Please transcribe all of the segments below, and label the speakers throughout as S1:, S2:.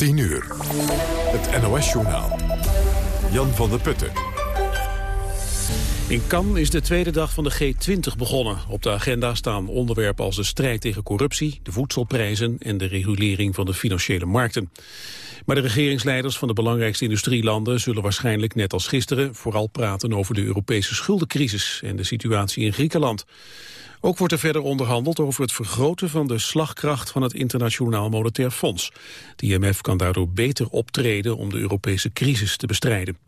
S1: 10 uur. Het NOS-journaal. Jan van der Putten.
S2: In Cannes is de tweede dag van de G20 begonnen. Op de agenda staan onderwerpen als de strijd tegen corruptie, de voedselprijzen en de regulering van de financiële markten. Maar de regeringsleiders van de belangrijkste industrielanden zullen waarschijnlijk net als gisteren vooral praten over de Europese schuldencrisis en de situatie in Griekenland. Ook wordt er verder onderhandeld over het vergroten van de slagkracht van het Internationaal Monetair Fonds. De IMF kan daardoor beter optreden om de Europese crisis te bestrijden.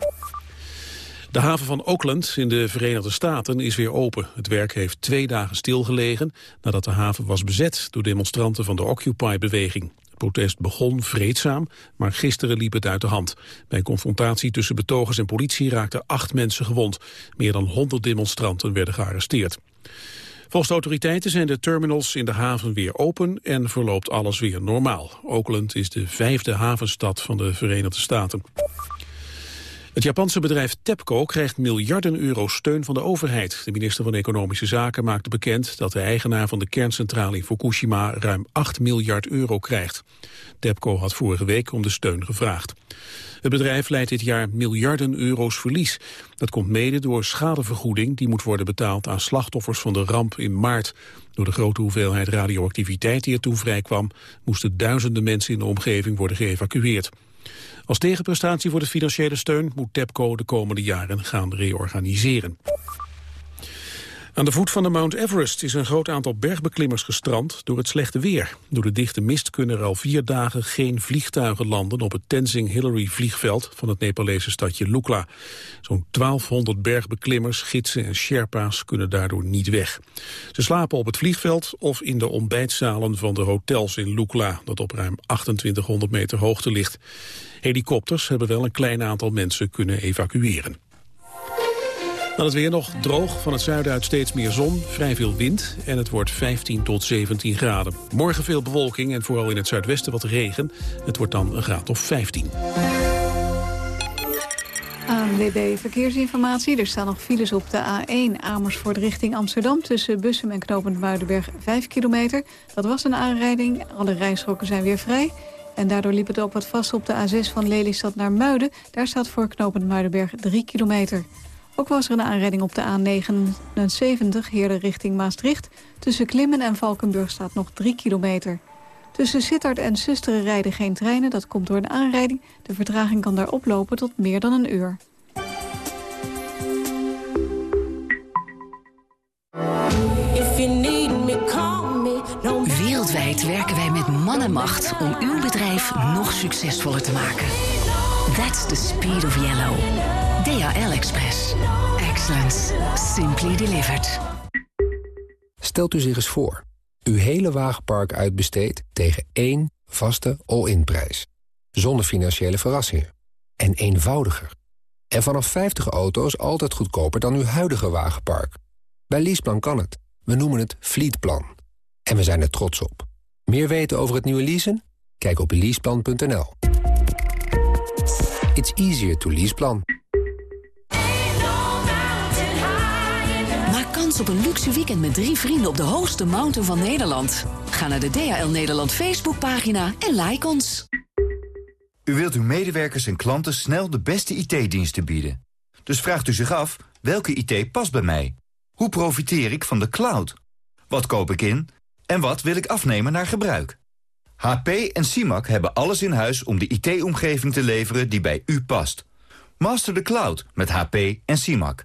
S2: De haven van Oakland in de Verenigde Staten is weer open. Het werk heeft twee dagen stilgelegen nadat de haven was bezet door demonstranten van de Occupy-beweging. Protest begon vreedzaam, maar gisteren liep het uit de hand. Bij een confrontatie tussen betogers en politie raakten acht mensen gewond. Meer dan 100 demonstranten werden gearresteerd. Volgens de autoriteiten zijn de terminals in de haven weer open en verloopt alles weer normaal. Oakland is de vijfde havenstad van de Verenigde Staten. Het Japanse bedrijf TEPCO krijgt miljarden euro steun van de overheid. De minister van Economische Zaken maakte bekend dat de eigenaar van de kerncentrale in Fukushima ruim 8 miljard euro krijgt. TEPCO had vorige week om de steun gevraagd. Het bedrijf leidt dit jaar miljarden euro's verlies. Dat komt mede door schadevergoeding die moet worden betaald aan slachtoffers van de ramp in maart. Door de grote hoeveelheid radioactiviteit die er toen vrijkwam, moesten duizenden mensen in de omgeving worden geëvacueerd. Als tegenprestatie voor de financiële steun moet TEPCO de komende jaren gaan reorganiseren. Aan de voet van de Mount Everest is een groot aantal bergbeklimmers gestrand door het slechte weer. Door de dichte mist kunnen er al vier dagen geen vliegtuigen landen op het Tenzing Hillary vliegveld van het Nepalese stadje Lukla. Zo'n 1200 bergbeklimmers, gidsen en sherpa's kunnen daardoor niet weg. Ze slapen op het vliegveld of in de ontbijtzalen van de hotels in Lukla, dat op ruim 2800 meter hoogte ligt. Helikopters hebben wel een klein aantal mensen kunnen evacueren. Dan het weer nog droog, van het zuiden uit steeds meer zon, vrij veel wind en het wordt 15 tot 17 graden. Morgen veel bewolking en vooral in het zuidwesten wat regen. Het wordt dan een graad of 15.
S3: ANWB Verkeersinformatie. Er staan nog files op de A1 Amersfoort richting Amsterdam... tussen Bussum en Knopend Muidenberg 5 kilometer. Dat was een aanrijding, alle rijstroken zijn weer vrij... En daardoor liep het ook wat vast op de A6 van Lelystad naar Muiden. Daar staat voor Knopend Muidenberg 3 kilometer. Ook was er een aanrijding op de A79, Heerde richting Maastricht. Tussen Klimmen en Valkenburg staat nog 3 kilometer. Tussen Sittard en Susteren rijden geen treinen, dat komt door een aanrijding. De vertraging kan daar oplopen tot meer dan een uur.
S4: Wereldwijd werken wij met man en macht om uw bedrijf nog succesvoller te maken. That's the speed of yellow. DHL Express. Excellence. Simply delivered.
S5: Stelt u zich eens voor. Uw hele wagenpark uitbesteedt tegen één vaste all-in prijs. Zonder financiële verrassingen. En eenvoudiger. En vanaf 50 auto's altijd goedkoper dan uw huidige wagenpark. Bij Leaseplan kan het. We noemen het Fleetplan. En we zijn er trots op. Meer weten over het nieuwe leasen? Kijk op leaseplan.nl. It's easier to leaseplan.
S4: Kans op een luxe weekend met drie vrienden op de hoogste mountain van Nederland. Ga naar de DHL Nederland Facebookpagina en like ons.
S6: U wilt uw medewerkers en klanten snel de beste IT-diensten bieden. Dus vraagt u zich af, welke IT past bij mij? Hoe profiteer ik van de cloud? Wat koop ik in? En wat wil ik afnemen naar gebruik? HP en CIMAC hebben alles in huis om de IT-omgeving te leveren die bij u past. Master the cloud met HP en CIMAC.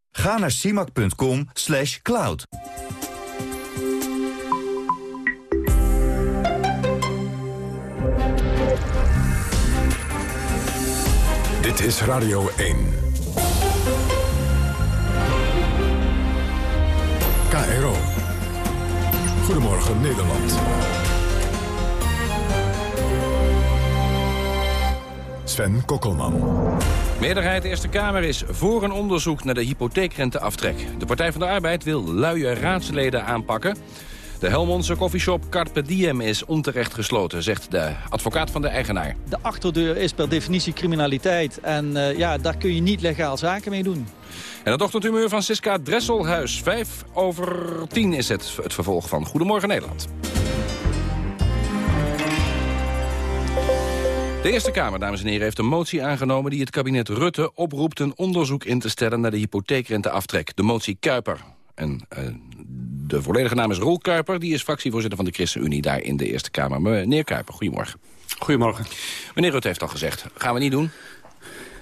S6: Ga naar simac.com slash cloud.
S1: Dit is Radio 1. KRO. Goedemorgen Nederland. Sven Kokkelman.
S7: Meerderheid Eerste Kamer is voor een onderzoek naar de hypotheekrenteaftrek. De Partij van de Arbeid wil luie raadsleden aanpakken. De Helmondse koffieshop Carpe Diem is onterecht gesloten, zegt de advocaat van de eigenaar.
S8: De achterdeur is per definitie criminaliteit en uh, ja, daar kun je niet legaal zaken mee doen.
S7: En het ochtendhumeur van Siska Dresselhuis. Vijf over tien is het, het vervolg van Goedemorgen Nederland. De Eerste Kamer, dames en heren, heeft een motie aangenomen... die het kabinet Rutte oproept een onderzoek in te stellen... naar de hypotheekrenteaftrek, de motie Kuiper. En uh, de volledige naam is Roel Kuiper. Die is fractievoorzitter van de ChristenUnie daar in de Eerste Kamer. Meneer Kuiper, goedemorgen.
S9: Goedemorgen.
S7: Meneer Rutte heeft al gezegd, gaan we niet doen?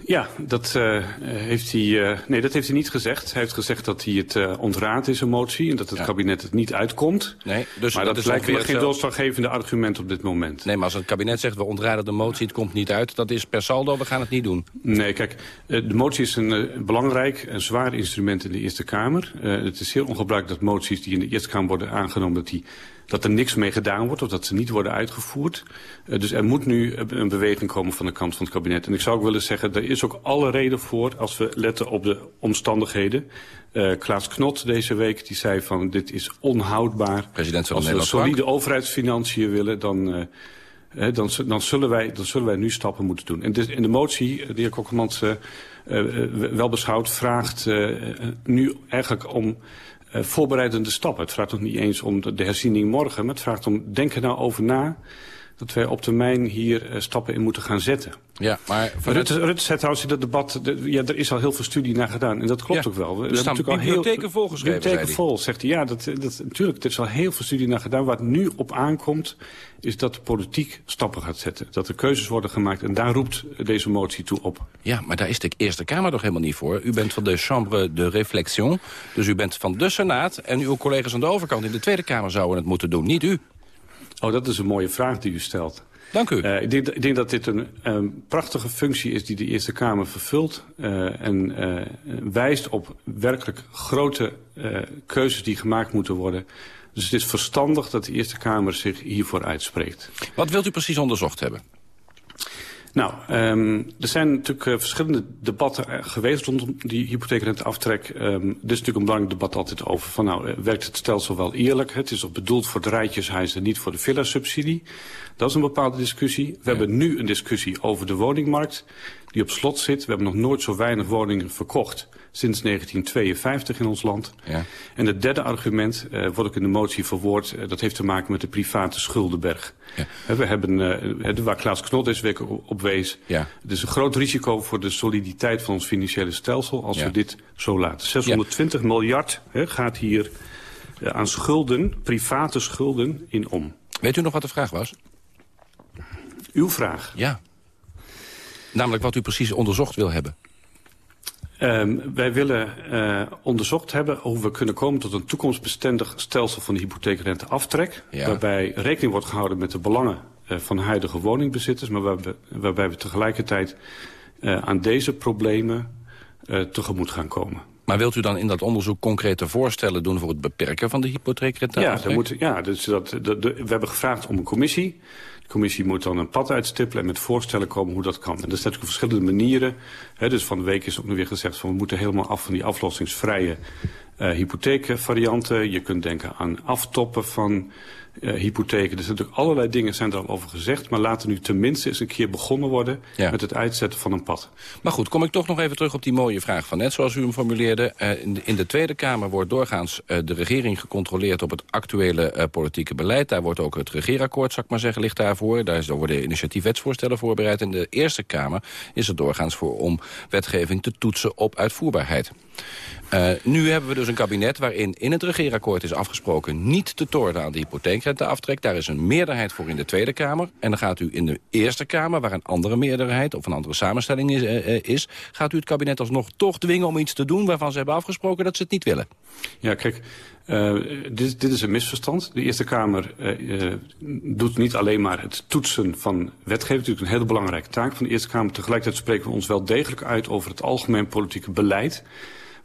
S9: Ja, dat, uh, heeft hij, uh, nee, dat heeft hij niet gezegd. Hij heeft gezegd dat hij het uh, ontraadt is, een motie... en dat het ja. kabinet het niet uitkomt. Nee, dus maar dat, dat lijkt me geen doorslaggevende argument op dit moment.
S7: Nee, maar als het kabinet zegt, we ontraden de motie, het komt niet uit... dat is per saldo, we gaan het niet doen.
S9: Nee, kijk, de motie is een belangrijk en zwaar instrument in de Eerste Kamer. het is heel ongebruikelijk dat moties die in de Eerste Kamer worden aangenomen... dat die dat er niks mee gedaan wordt of dat ze niet worden uitgevoerd. Uh, dus er moet nu een beweging komen van de kant van het kabinet. En ik zou ook willen zeggen, er is ook alle reden voor als we letten op de omstandigheden. Uh, Klaas Knot deze week die zei van dit is onhoudbaar.
S7: President van
S9: als we solide overheidsfinanciën willen, dan... He, dan, dan, zullen wij, dan zullen wij nu stappen moeten doen. En de, de motie, de heer Kokkelmans uh, uh, wel beschouwd, vraagt uh, nu eigenlijk om uh, voorbereidende stappen. Het vraagt nog niet eens om de, de herziening morgen, maar het vraagt om, denk er nou over na dat wij op termijn hier uh, stappen in moeten gaan zetten.
S7: Ja, maar
S9: Rutte, Rutte zei trouwens in dat debat, de, ja, er is al heel veel studie naar gedaan. En dat klopt
S7: ja,
S9: ook wel.
S7: Er staan bibliotheken al volgeschreven,
S9: Bibliotheken vol, zegt hij. Ja, dat, dat, natuurlijk, er is al heel veel studie naar gedaan. Waar het nu op aankomt, is dat de politiek stappen gaat zetten. Dat er keuzes worden gemaakt. En daar roept deze motie toe op.
S7: Ja, maar daar is de Eerste Kamer toch helemaal niet voor. U bent van de Chambre de Réflexion. Dus u bent van de Senaat. En uw collega's aan de overkant in de Tweede Kamer zouden het moeten doen. Niet u.
S9: Oh, dat is een mooie vraag die u stelt.
S7: Dank u.
S9: Uh, ik, denk, ik, denk, dat dit een prachtige functie is die de Eerste Kamer vervult. Uh, en uh, wijst op werkelijk grote keuzes die gemaakt moeten worden. Dus het is verstandig dat de Eerste Kamer zich hiervoor uitspreekt.
S7: Wat wilt u precies onderzocht hebben?
S9: Nou, um, er zijn natuurlijk uh, verschillende debatten geweest rondom die hypotheekrenteaftrek. Um, er is natuurlijk een belangrijk debat altijd over van nou, werkt het stelsel wel eerlijk? Het is ook bedoeld voor de rijtjeshuis en niet voor de villa-subsidie. Dat is een bepaalde discussie. We ja. hebben nu een discussie over de woningmarkt die op slot zit. We hebben nog nooit zo weinig woningen verkocht sinds 1952 in ons land. Ja. En het derde argument, uh, wordt ook in de motie verwoord... Uh, dat heeft te maken met de private schuldenberg. Ja. We hebben, uh, waar Klaas Knot deze week op wees... Ja. het is een groot risico voor de soliditeit van ons financiële stelsel... als we dit zo laten. 620 miljard gaat hier aan schulden, private schulden, in om.
S7: Weet u nog wat de vraag was?
S9: Uw vraag?
S7: Ja. Namelijk wat u precies onderzocht wil hebben.
S9: Um, wij willen uh, onderzocht hebben hoe we kunnen komen tot een toekomstbestendig stelsel van de hypotheekrenteaftrek. Ja. Waarbij rekening wordt gehouden met de belangen uh, van huidige woningbezitters. Maar waarbij, waarbij we tegelijkertijd uh, aan deze problemen tegemoet gaan komen.
S7: Maar wilt u dan in dat onderzoek concrete voorstellen doen voor het beperken van de hypotheekrenteaftrek?
S9: Ja, moet, ja dus dat, we hebben gevraagd om een commissie de commissie moet dan een pad uitstippelen en met voorstellen komen hoe dat kan. En dat is natuurlijk op verschillende manieren. Dus van de week is ook nog weer gezegd van we moeten helemaal af van die aflossingsvrije uh, hypotheekvarianten. Je kunt denken aan aftoppen van uh, hypotheken. Er zijn natuurlijk allerlei dingen zijn er al over gezegd. Maar laten nu tenminste eens een keer begonnen worden ja. met het uitzetten van een pad.
S7: Maar goed, kom ik toch nog even terug op die mooie vraag van net zoals u hem formuleerde. Uh, in, de, in, de, Tweede Kamer wordt doorgaans uh, de regering gecontroleerd op het actuele politieke beleid. Daar wordt ook het regeerakkoord, zal ik maar zeggen, ligt daarvoor. Daar, is, daar worden initiatiefwetsvoorstellen voorbereid. In de Eerste Kamer is het doorgaans voor om wetgeving te toetsen op uitvoerbaarheid. Uh, nu hebben we dus een kabinet waarin in het regeerakkoord is afgesproken... niet te tornen aan de hypotheekrenteaftrek. Daar is een meerderheid voor in de Tweede Kamer. En dan gaat u in de Eerste Kamer, waar een andere meerderheid... of een andere samenstelling is, uh, is gaat u het kabinet alsnog toch dwingen om iets te doen... waarvan ze hebben afgesproken dat ze het niet willen.
S9: Ja, kijk, dit, dit, is een misverstand. De Eerste Kamer doet niet alleen maar het toetsen van wetgeving. natuurlijk een hele belangrijke taak van de Eerste Kamer. Tegelijkertijd spreken we ons wel degelijk uit over het algemeen politieke beleid.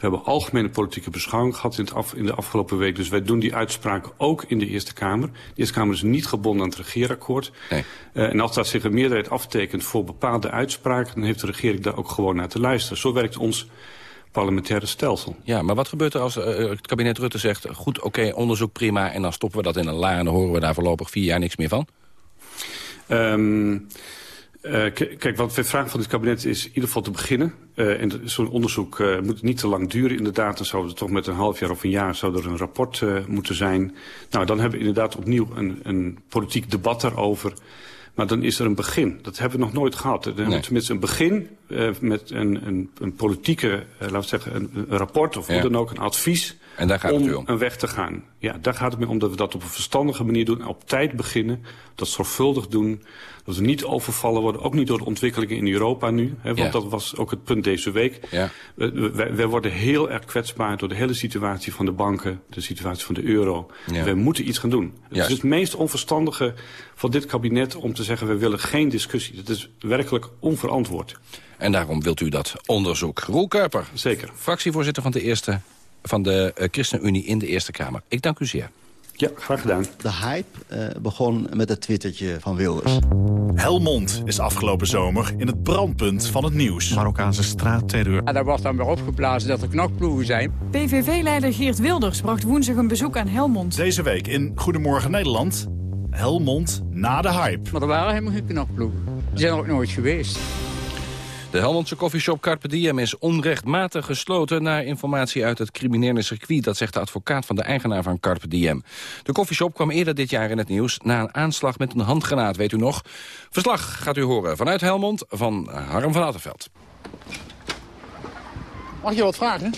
S9: Hebben algemene politieke beschouwing gehad in, het af, in de afgelopen week. Dus wij doen die uitspraken ook in de Eerste Kamer. De Eerste Kamer is niet gebonden aan het regeerakkoord.
S7: Nee.
S9: Uh, en als daar zich een meerderheid aftekent voor bepaalde uitspraken... dan heeft de regering daar ook gewoon naar te luisteren. Zo werkt ons parlementaire stelsel.
S7: Ja, maar wat gebeurt er als uh, het kabinet Rutte zegt... goed, oké, okay, onderzoek prima, en dan stoppen we dat in een la... en dan horen we daar voorlopig vier jaar niks meer van?
S9: Um, uh, kijk, wat we vragen van dit kabinet is in ieder geval te beginnen. Uh, en zo'n onderzoek uh, moet niet te lang duren inderdaad. Dan zou er toch met een half jaar of een jaar zou er een rapport moeten zijn. Nou, dan hebben we inderdaad opnieuw een, een politiek debat daarover. Maar dan is er een begin. Dat hebben we nog nooit gehad. Dan nee. tenminste een begin met een, een, een politieke, laten we zeggen, een, een rapport of hoe ja. dan ook, een advies.
S7: En daar gaat
S9: om,
S7: het u om
S9: een weg te gaan. Ja, daar gaat het mee om dat we dat op een verstandige manier doen. Op tijd beginnen, dat zorgvuldig doen. Dat we niet overvallen worden, ook niet door de ontwikkelingen in Europa nu. Hè, want
S7: Ja.
S9: dat was ook het punt deze week.
S7: Ja.
S9: We- Wij, wij worden heel erg kwetsbaar door de hele situatie van de banken, de situatie van de euro.
S7: Ja.
S9: Wij moeten iets gaan doen. Het
S7: Juist.
S9: is het meest onverstandige van dit kabinet om te zeggen... we willen geen discussie. Dat is werkelijk onverantwoord.
S7: En daarom wilt u dat onderzoek. Roel Kuiper,
S9: Zeker.
S7: fractievoorzitter van de, eerste, van de eh, ChristenUnie in de Eerste Kamer. Ik dank u zeer.
S9: Ja, graag gedaan.
S10: De hype eh, begon met het twittertje van Wilders.
S11: Helmond is afgelopen zomer in het brandpunt van het nieuws.
S12: Marokkaanse straatterreur.
S13: En daar wordt dan weer opgeblazen dat er knokploegen zijn.
S14: PVV-leider Geert Wilders bracht woensdag een bezoek aan Helmond.
S11: Deze week in Goedemorgen Nederland. Helmond na de hype.
S13: Maar er waren helemaal geen knokploegen. Die zijn er ook nooit geweest.
S7: De Helmondse koffieshop Carpe Diem is onrechtmatig gesloten... naar informatie uit het criminele circuit. Dat zegt de advocaat van de eigenaar van Carpe Diem. De koffieshop kwam eerder dit jaar in het nieuws... na een aanslag met een handgranaat, weet u nog. Verslag gaat u horen vanuit Helmond van Harm van Attenveld.
S15: Mag je wat vragen?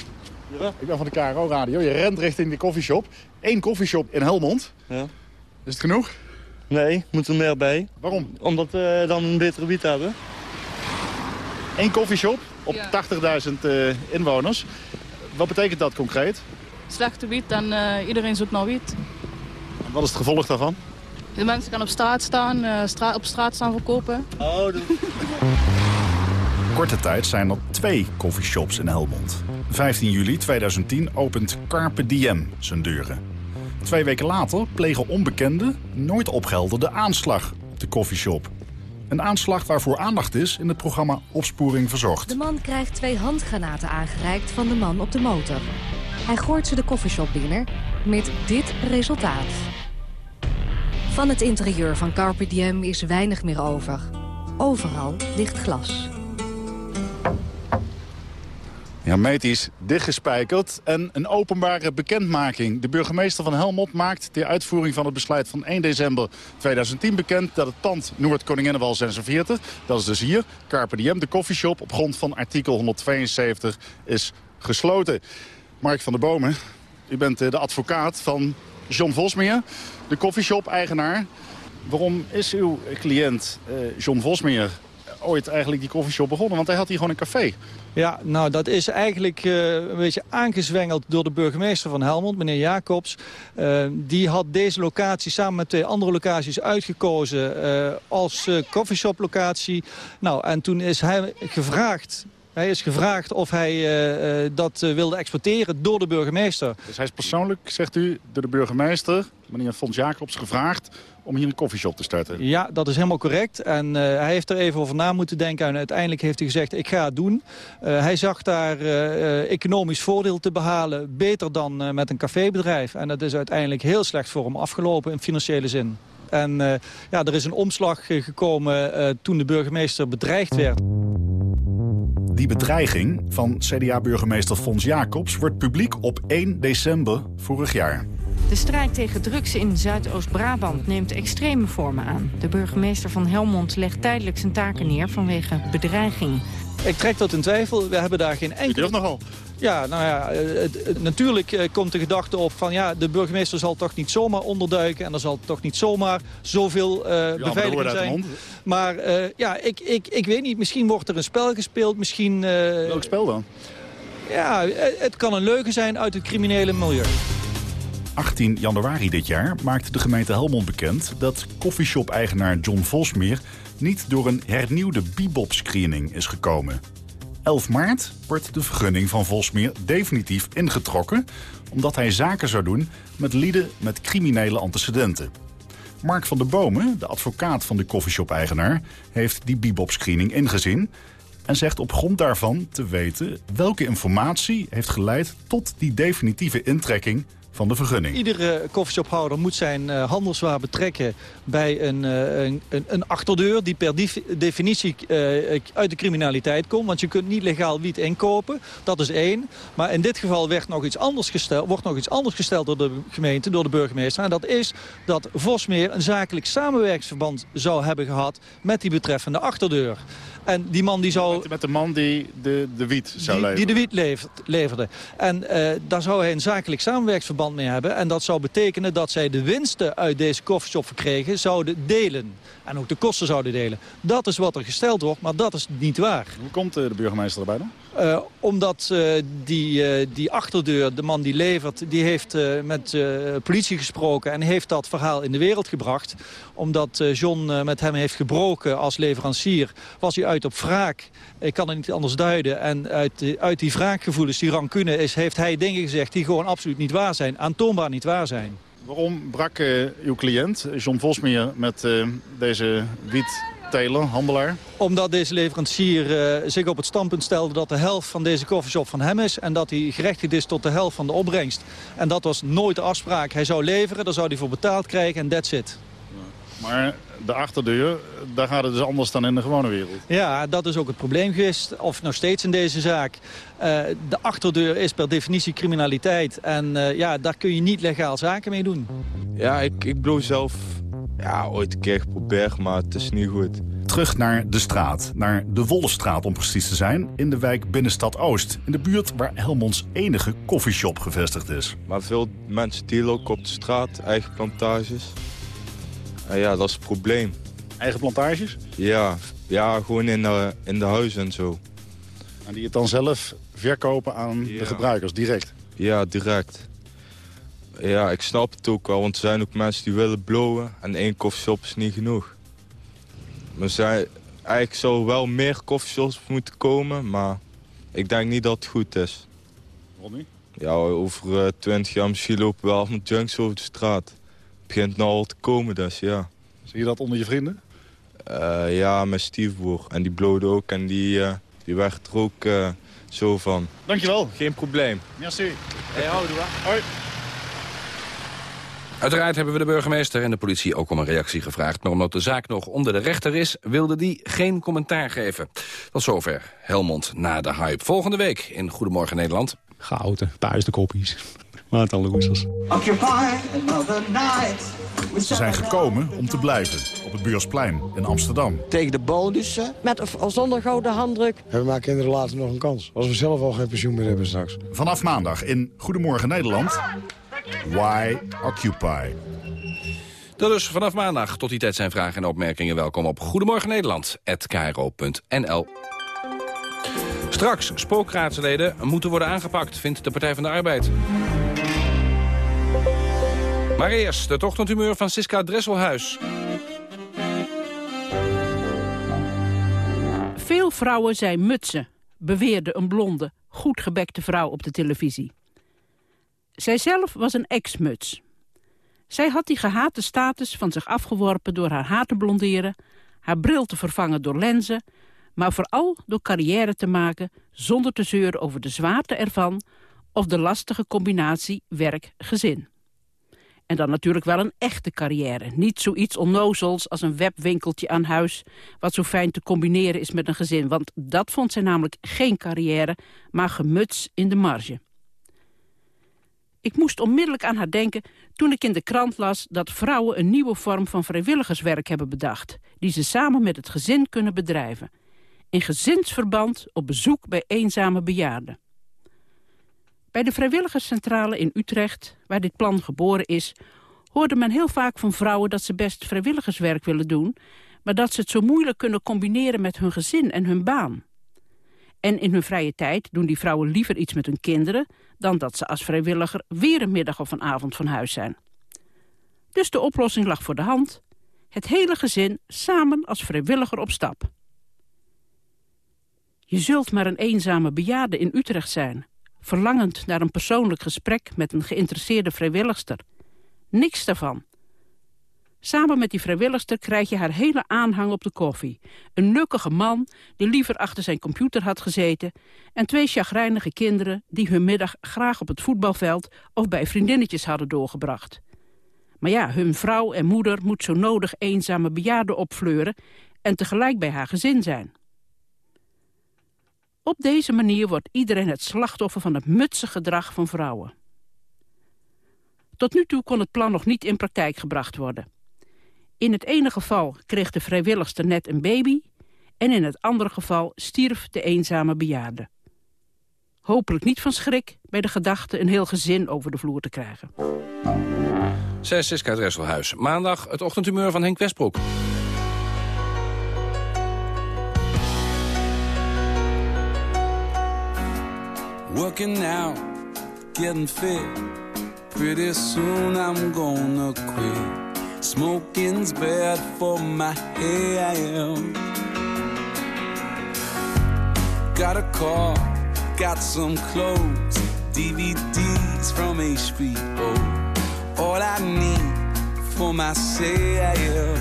S15: Ja. Ik ben van de KRO Radio. Je rent richting de koffieshop. Eén koffieshop in Helmond.
S16: Ja.
S15: Is het genoeg?
S16: Nee, moet er meer bij.
S15: Waarom?
S16: Omdat we dan een betere wiet hebben.
S15: Eén koffieshop op
S17: Ja.
S15: 80.000 eh, inwoners. Wat betekent dat concreet?
S17: Slechte wiet en eh, iedereen zoekt naar wiet.
S15: En Wat is het gevolg daarvan?
S17: De mensen gaan op straat staan, eh, stra op straat staan verkopen.
S16: Oh,
S11: Korte tijd zijn er twee koffieshops in Helmond. 15 juli 2010 opent Carpe Diem zijn deuren. Twee weken later plegen onbekenden nooit opgehelderde aanslag op de koffieshop. Een aanslag waarvoor aandacht is in het programma Opsporing Verzocht.
S18: De man krijgt twee handgranaten aangereikt van de man op de motor. Hij gooit ze de koffieshop binnen met dit resultaat. Van het interieur van Carpe Diem is weinig meer over. Overal ligt glas.
S15: Ja, meties dichtgespijkerd en een openbare bekendmaking. De burgemeester van Helmond maakt ter uitvoering van het besluit van 1 december 2010 bekend... dat het pand Noord Koninginnenwal 46, dat is dus hier, Carpe Diem, de koffieshop... op grond van artikel 172 is gesloten. Mark van der Bomen, u bent eh, de advocaat van John Vosmeer, de koffieshop-eigenaar. Waarom is uw cliënt eh, John Vosmeer ooit eigenlijk die koffieshop begonnen? Want hij had hier gewoon een café.
S8: Ja, nou dat is eigenlijk eh, een beetje aangezwengeld door de burgemeester van Helmond, meneer Jacobs. Eh, die had deze locatie samen met twee andere locaties uitgekozen als uh, coffeeshop locatie. Nou, en toen is hij gevraagd hij is gevraagd of hij uh, uh, dat uh, wilde exporteren door de burgemeester.
S15: Dus hij is persoonlijk, zegt u, door de burgemeester, meneer Fons Jacobs, gevraagd om hier een koffieshop te starten?
S8: Ja, dat is helemaal correct. En hij heeft er even over na moeten denken en uiteindelijk heeft hij gezegd, ik ga het doen. hij zag daar economisch voordeel te behalen, beter dan met een cafébedrijf. En dat is uiteindelijk heel slecht voor hem afgelopen in financiële zin. En ja, er is een omslag gekomen toen de burgemeester bedreigd werd.
S11: Die bedreiging van CDA-burgemeester Fons Jacobs wordt publiek op 1 december vorig jaar.
S14: De strijd tegen drugs in Zuidoost-Brabant neemt extreme vormen aan. De burgemeester van Helmond legt tijdelijk zijn taken neer vanwege bedreiging.
S8: Ik trek dat in twijfel. We hebben daar geen enkel...
S15: Je durft nogal.
S8: Ja, nou ja, het, het, natuurlijk uh, komt de gedachte op van ja, de burgemeester zal toch niet zomaar onderduiken en er zal toch niet zomaar zoveel uh, ja, beveiliging
S15: maar
S8: zijn. Maar uh, ja, ik, ik, ik weet niet, misschien wordt er een spel gespeeld, misschien...
S15: Welk spel dan?
S8: Ja, het kan een leugen zijn uit het criminele milieu.
S11: 18 januari dit jaar maakte de gemeente Helmond bekend dat koffieshop-eigenaar John Vosmeer niet door een hernieuwde bebop-screening is gekomen. 11 maart wordt de vergunning van Vosmeer definitief ingetrokken... omdat hij zaken zou doen met lieden met criminele antecedenten. Mark van der Bomen, de advocaat van de koffieshop-eigenaar... heeft die bebop-screening ingezien en zegt op grond daarvan te weten... welke informatie heeft geleid tot die definitieve intrekking van de vergunning.
S8: Iedere koffieshophouder moet zijn uh, handelswaar betrekken bij een, uh, een, een, achterdeur... die per definitie uh, uit de criminaliteit komt. Want je kunt niet legaal wiet inkopen. Dat is één. Maar in dit geval werd nog iets anders gesteld, wordt nog iets anders gesteld door de gemeente, door de burgemeester. En dat is dat Vosmeer een zakelijk samenwerkingsverband zou hebben gehad... met die betreffende achterdeur. En die man die zou...
S11: Met, de man die de, de wiet zou
S8: die,
S11: leveren.
S8: Die de wiet levert, leverde. En uh, daar zou hij een zakelijk samenwerksverband mee hebben. En dat zou betekenen dat zij de winsten uit deze koffieshop verkregen... zouden delen. En ook de kosten zouden delen. Dat is wat er gesteld wordt, maar dat is niet waar.
S11: Hoe komt uh, de burgemeester erbij dan?
S8: Uh, omdat uh, die, uh, die achterdeur, de man die levert, die heeft met politie gesproken... en heeft dat verhaal in de wereld gebracht. Omdat John met hem heeft gebroken als leverancier, was hij uit op wraak. Ik kan het niet anders duiden. En uit, uit die wraakgevoelens, die rancune, is, heeft hij dingen gezegd... die gewoon absoluut niet waar zijn, aantoonbaar niet waar zijn.
S11: Waarom brak uw cliënt, John Vosmeer, met deze wiet teler, handelaar?
S8: Omdat deze leverancier uh, zich op het standpunt stelde dat de helft van deze koffieshop van hem is... en dat hij gerechtigd is tot de helft van de opbrengst. En dat was nooit de afspraak. Hij zou leveren, daar zou hij voor betaald krijgen en that's it.
S11: Maar de achterdeur, daar gaat het dus anders dan in de gewone wereld.
S8: Ja, dat is ook het probleem geweest, of nog steeds in deze zaak. Uh, de achterdeur is per definitie criminaliteit. En uh, ja, daar kun je niet legaal zaken mee doen.
S12: Ja, ik, ik bedoel zelf ja, ooit een keer geprobeerd, maar het is niet goed.
S11: Terug naar de straat, naar de Wollestraat om precies te zijn... in de wijk Binnenstad Oost, in de buurt waar Helmonds enige koffieshop gevestigd is.
S12: Maar veel mensen dealen ook op de straat, eigen plantages. En ja, dat is het probleem.
S11: Eigen plantages?
S12: Ja, ja gewoon in de, in de huizen en zo.
S11: En die het dan zelf verkopen aan
S12: Ja.
S11: de gebruikers, direct?
S12: Ja, direct. Ja, ik snap het ook wel, want er zijn ook mensen die willen blowen... en één koffieshop is niet genoeg. Maar zijn, eigenlijk zou er wel meer koffieshops moeten komen, maar ik denk niet dat het goed is.
S11: Waarom niet?
S12: Ja, over twintig jaar misschien lopen we wel met junks over de straat. Het begint nou al te komen, dus ja.
S11: Zie je dat onder je vrienden?
S12: Eh, ja, mijn stiefbroer. En die blode ook en die, eh, die werd er ook eh, zo van.
S11: Dankjewel.
S12: Geen probleem.
S11: Merci.
S12: Hey, houdoe.
S11: Hoi.
S7: Uiteraard hebben we de burgemeester en de politie ook om een reactie gevraagd. Maar omdat de zaak nog onder de rechter is, wilde die geen commentaar geven. Tot zover Helmond na de hype. Volgende week in Goedemorgen Nederland.
S19: Gouden, duizenden kopjes. Wat een losers.
S11: Ze zijn gekomen om te blijven op het Beursplein in Amsterdam.
S20: Tegen de bonussen. Met of zonder gouden handdruk.
S21: Hebben mijn kinderen later nog een kans. Als we zelf al geen pensioen meer hebben straks.
S11: Vanaf maandag in Goedemorgen Nederland. Why Occupy?
S7: Dat is vanaf maandag. Tot die tijd zijn vragen en opmerkingen welkom op Goedemorgen Nederland@kro.nl. Straks, spookraadsleden moeten worden aangepakt, vindt de Partij van de Arbeid. Maar eerst het ochtendhumeur van Siska Dresselhuis.
S22: Veel vrouwen zijn mutsen, beweerde een blonde, goed gebekte vrouw op de televisie. Zijzelf was een ex-muts. Zij had die gehate status van zich afgeworpen door haar haar te blonderen, haar bril te vervangen door lenzen, maar vooral door carrière te maken zonder te zeuren over de zwaarte ervan of de lastige combinatie werk-gezin. En dan natuurlijk wel een echte carrière. Niet zoiets onnozels als een webwinkeltje aan huis... wat zo fijn te combineren is met een gezin. Want dat vond zij namelijk geen carrière, maar gemuts in de marge. Ik moest onmiddellijk aan haar denken toen ik in de krant las... dat vrouwen een nieuwe vorm van vrijwilligerswerk hebben bedacht... die ze samen met het gezin kunnen bedrijven. In gezinsverband op bezoek bij eenzame bejaarden. Bij de vrijwilligerscentrale in Utrecht, waar dit plan geboren is... hoorde men heel vaak van vrouwen dat ze best vrijwilligerswerk willen doen... maar dat ze het zo moeilijk kunnen combineren met hun gezin en hun baan. En in hun vrije tijd doen die vrouwen liever iets met hun kinderen... dan dat ze als vrijwilliger weer een middag of een avond van huis zijn. Dus de oplossing lag voor de hand. Het hele gezin samen als vrijwilliger op stap. Je zult maar een eenzame bejaarde in Utrecht zijn... verlangend naar een persoonlijk gesprek met een geïnteresseerde vrijwilligster. Niks daarvan. Samen met die vrijwilligster krijg je haar hele aanhang op de koffie. Een nukkige man die liever achter zijn computer had gezeten... en twee chagrijnige kinderen die hun middag graag op het voetbalveld... of bij vriendinnetjes hadden doorgebracht. Maar ja, hun vrouw en moeder moet zo nodig eenzame bejaarden opfleuren... en tegelijk bij haar gezin zijn. Op deze manier wordt iedereen het slachtoffer van het mutse gedrag van vrouwen. Tot nu toe kon het plan nog niet in praktijk gebracht worden. In het ene geval kreeg de vrijwilligster net een baby... en in het andere geval stierf de eenzame bejaarde. Hopelijk niet van schrik bij de gedachte een heel gezin over de vloer te krijgen.
S7: Zes is uit Resselhuis. Maandag het ochtendhumeur van Henk Westbroek.
S23: Working out, getting fit. Pretty soon I'm gonna quit. Smoking's bad for my health. Got a car, got some clothes, DVDs from HBO. All I need for myself.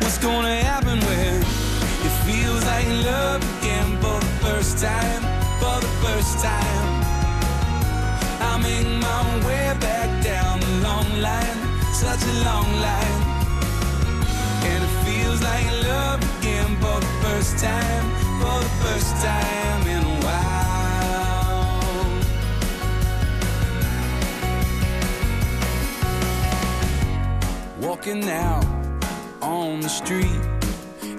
S23: What's gonna happen when it feels like love again for the first time? For the first time, I make my way back down the long line, such a long line. And it feels like love again for the first time, for the first time in a while. Walking out on the street,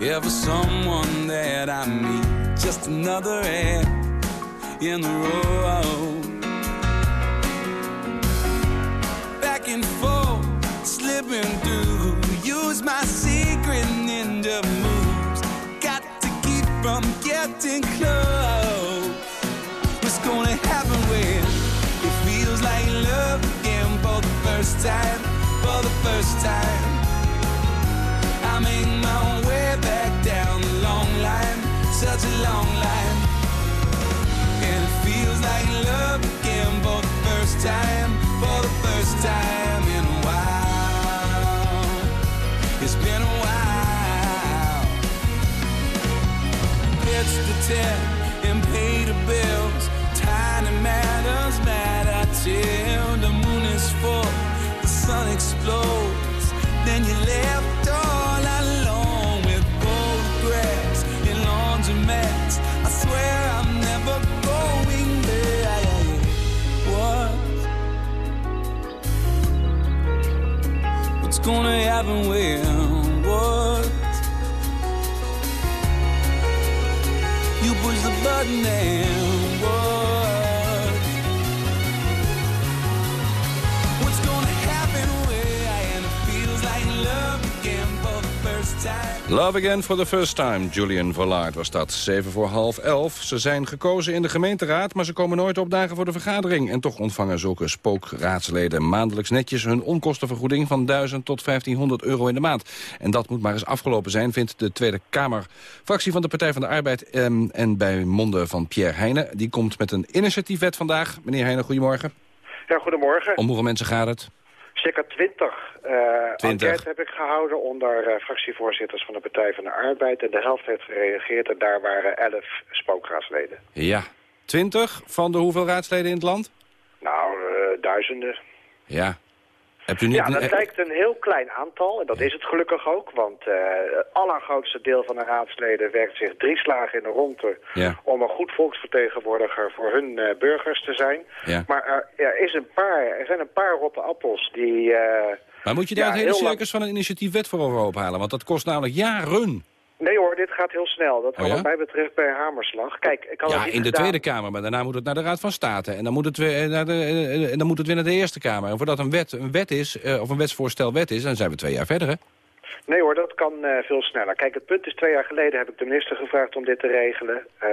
S23: ever someone that I meet, just another ad in the road. Slipping through. Use my secret ninja moves. Got to keep from getting close. What's gonna happen when it feels like love again for the first time? For the first time, I make my way back down the long line, such a long line. And it feels like love again for the first time, for the first time Pitch the tent and pay the bills. Tiny matters matter till the moon is full, the sun explodes. Then you left all alone with photographs in laundromats. I swear I'm never going there. What? What's gonna happen when? Push the Love Again for the First Time,
S7: Julian Vollard was dat. Zeven voor half elf. Ze zijn gekozen in de gemeenteraad, maar ze komen nooit opdagen voor de vergadering. En toch ontvangen zulke spookraadsleden maandelijks netjes hun onkostenvergoeding van 1000 tot 1500 euro in de maand. En dat moet maar eens afgelopen zijn, vindt de Tweede Kamerfractie van de Partij van de Arbeid. ehm, en bij monden van Pierre Heijnen. Die komt met een initiatiefwet vandaag. Meneer Heijnen, goedemorgen.
S24: Ja, goedemorgen.
S7: Om hoeveel mensen gaat het?
S24: Circa 20 uh,
S7: 20.
S24: enquête heb ik gehouden onder eh, fractievoorzitters van de Partij van de Arbeid. En de helft heeft gereageerd en daar waren 11 spookraadsleden.
S7: Ja. 20 van de hoeveel raadsleden in het land?
S24: Nou, eh, duizenden.
S7: Ja. Hebt u niet...
S24: Ja, dat lijkt een heel klein aantal. En dat is het gelukkig ook. Want eh, het allergrootste deel van de raadsleden werkt zich drie slagen in de ronde...
S7: Ja.
S24: om een goed volksvertegenwoordiger voor hun eh, burgers te zijn.
S7: Ja.
S24: Maar er, er, is een paar, er zijn een paar rotte appels die... eh,
S7: Maar moet je daar
S24: ja,
S7: het hele
S24: lang-
S7: circus van een initiatiefwet voor overhoop halen? Want dat kost namelijk jaren.
S24: Nee hoor, dit gaat heel snel. Dat kan
S7: Oh ja?
S24: wat mij betreft bij hamerslag. Kijk, ik had
S7: Ja,
S24: het niet
S7: in de
S24: gedaan.
S7: Tweede Kamer, maar daarna moet het naar de Raad van State. En dan moet het weer naar, de, eh, en dan moet het weer naar de Eerste Kamer. En voordat een wet een wet is, eh, of een wetsvoorstel wet is, dan zijn we twee jaar verder, hè?
S24: Nee hoor, dat kan eh, veel sneller. Kijk, het punt is, twee jaar geleden heb ik de minister gevraagd om dit te regelen. Eh,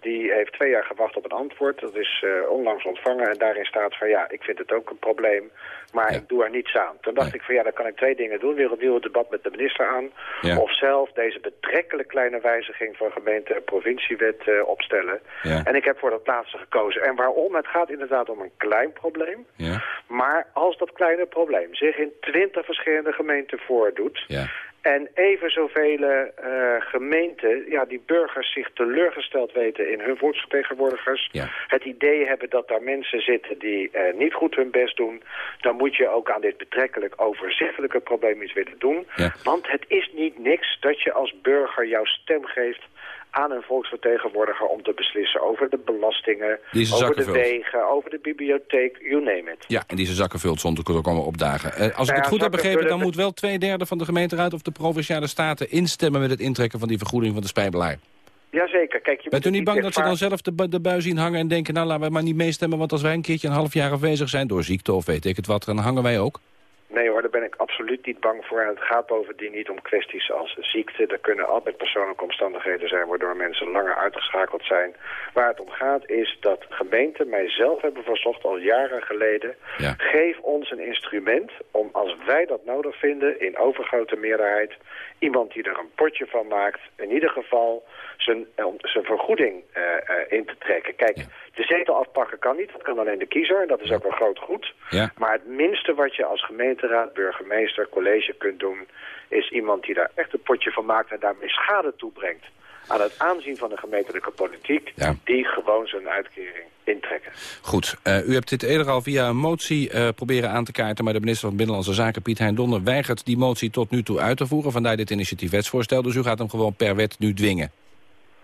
S24: die heeft twee jaar gewacht op een antwoord. Dat is eh, onlangs ontvangen en daarin staat van ja, ik vind het ook een probleem. Maar ik doe er niets aan. Toen dacht ik van ja, dan kan ik twee dingen doen. Weer opnieuw het debat met de minister aan.
S7: Ja.
S24: Of zelf deze betrekkelijk kleine wijziging van gemeente- en provinciewet opstellen. En ik heb voor dat laatste gekozen. En waarom? Het gaat inderdaad om een klein probleem.
S7: Ja.
S24: Maar als dat kleine probleem zich in twintig verschillende gemeenten voordoet...
S7: Ja.
S24: en even zoveel eh, gemeenten, ja, die burgers zich teleurgesteld weten in hun volksvertegenwoordigers...
S7: Ja.
S24: het idee hebben dat daar mensen zitten die eh, niet goed hun best doen... dan moet je ook aan dit betrekkelijk overzichtelijke probleem iets willen doen.
S7: Ja.
S24: Want het is niet niks dat je als burger jouw stem geeft aan een volksvertegenwoordiger om te beslissen over de belastingen, over de wegen, over de bibliotheek, you name it.
S7: Ja, en die zijn zakken vult zonder te komen opdagen. Eh, als ik
S24: Nou
S7: het goed heb begrepen, dan moet wel twee derde van de gemeenteraad of de provinciale staten instemmen met het intrekken van die vergoeding van de spijbelaar.
S24: Jazeker, kijk, je
S7: Bent u niet bang dat ze dan zelf de, bu- de bui zien hangen en denken... nou, laten we maar niet meestemmen, want als wij een keertje een half jaar afwezig zijn... door ziekte of weet ik het wat, dan hangen wij ook?
S24: Nee hoor, daar ben ik absoluut niet bang voor. En het gaat bovendien niet om kwesties als ziekte. Er kunnen altijd persoonlijke omstandigheden zijn waardoor mensen langer uitgeschakeld zijn. Waar het om gaat is dat gemeenten mij zelf hebben verzocht al jaren geleden.
S7: Ja.
S24: Geef ons een instrument om als wij dat nodig vinden in overgrote meerderheid. Iemand die er een potje van maakt. In ieder geval zijn, eh, zijn vergoeding eh, eh, in te trekken. Kijk, de zetel afpakken kan niet. Dat kan alleen de kiezer. Dat is ook wel groot goed.
S7: Ja.
S24: Maar het minste wat je als gemeenteraad, burgemeester, college kunt doen... is iemand die daar echt een potje van maakt en daarmee schade toebrengt... aan het aanzien van de gemeentelijke politiek... die gewoon zijn uitkering intrekken.
S7: Goed, eh, u hebt dit eerder al via een motie eh, proberen aan te kaarten... maar de minister van Binnenlandse Zaken, Piet Hein Donner... weigert die motie tot nu toe uit te voeren. Vandaar dit initiatief wetsvoorstel. Dus u gaat hem gewoon per wet nu dwingen.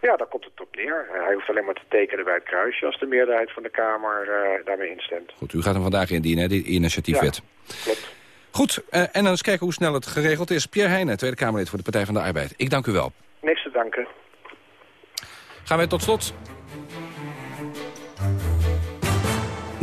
S24: Ja, daar komt het op neer. Eh, Hij hoeft alleen maar te tekenen bij het kruisje... als de meerderheid van de Kamer daarmee instemt.
S7: Goed, u gaat hem vandaag indienen, hè, die initiatiefwet.
S24: klopt.
S7: Goed, en dan eens kijken hoe snel het geregeld is. Pierre Heijnen, Tweede Kamerlid voor de Partij van de Arbeid. Ik dank u wel.
S24: Niks te danken.
S7: Gaan wij tot slot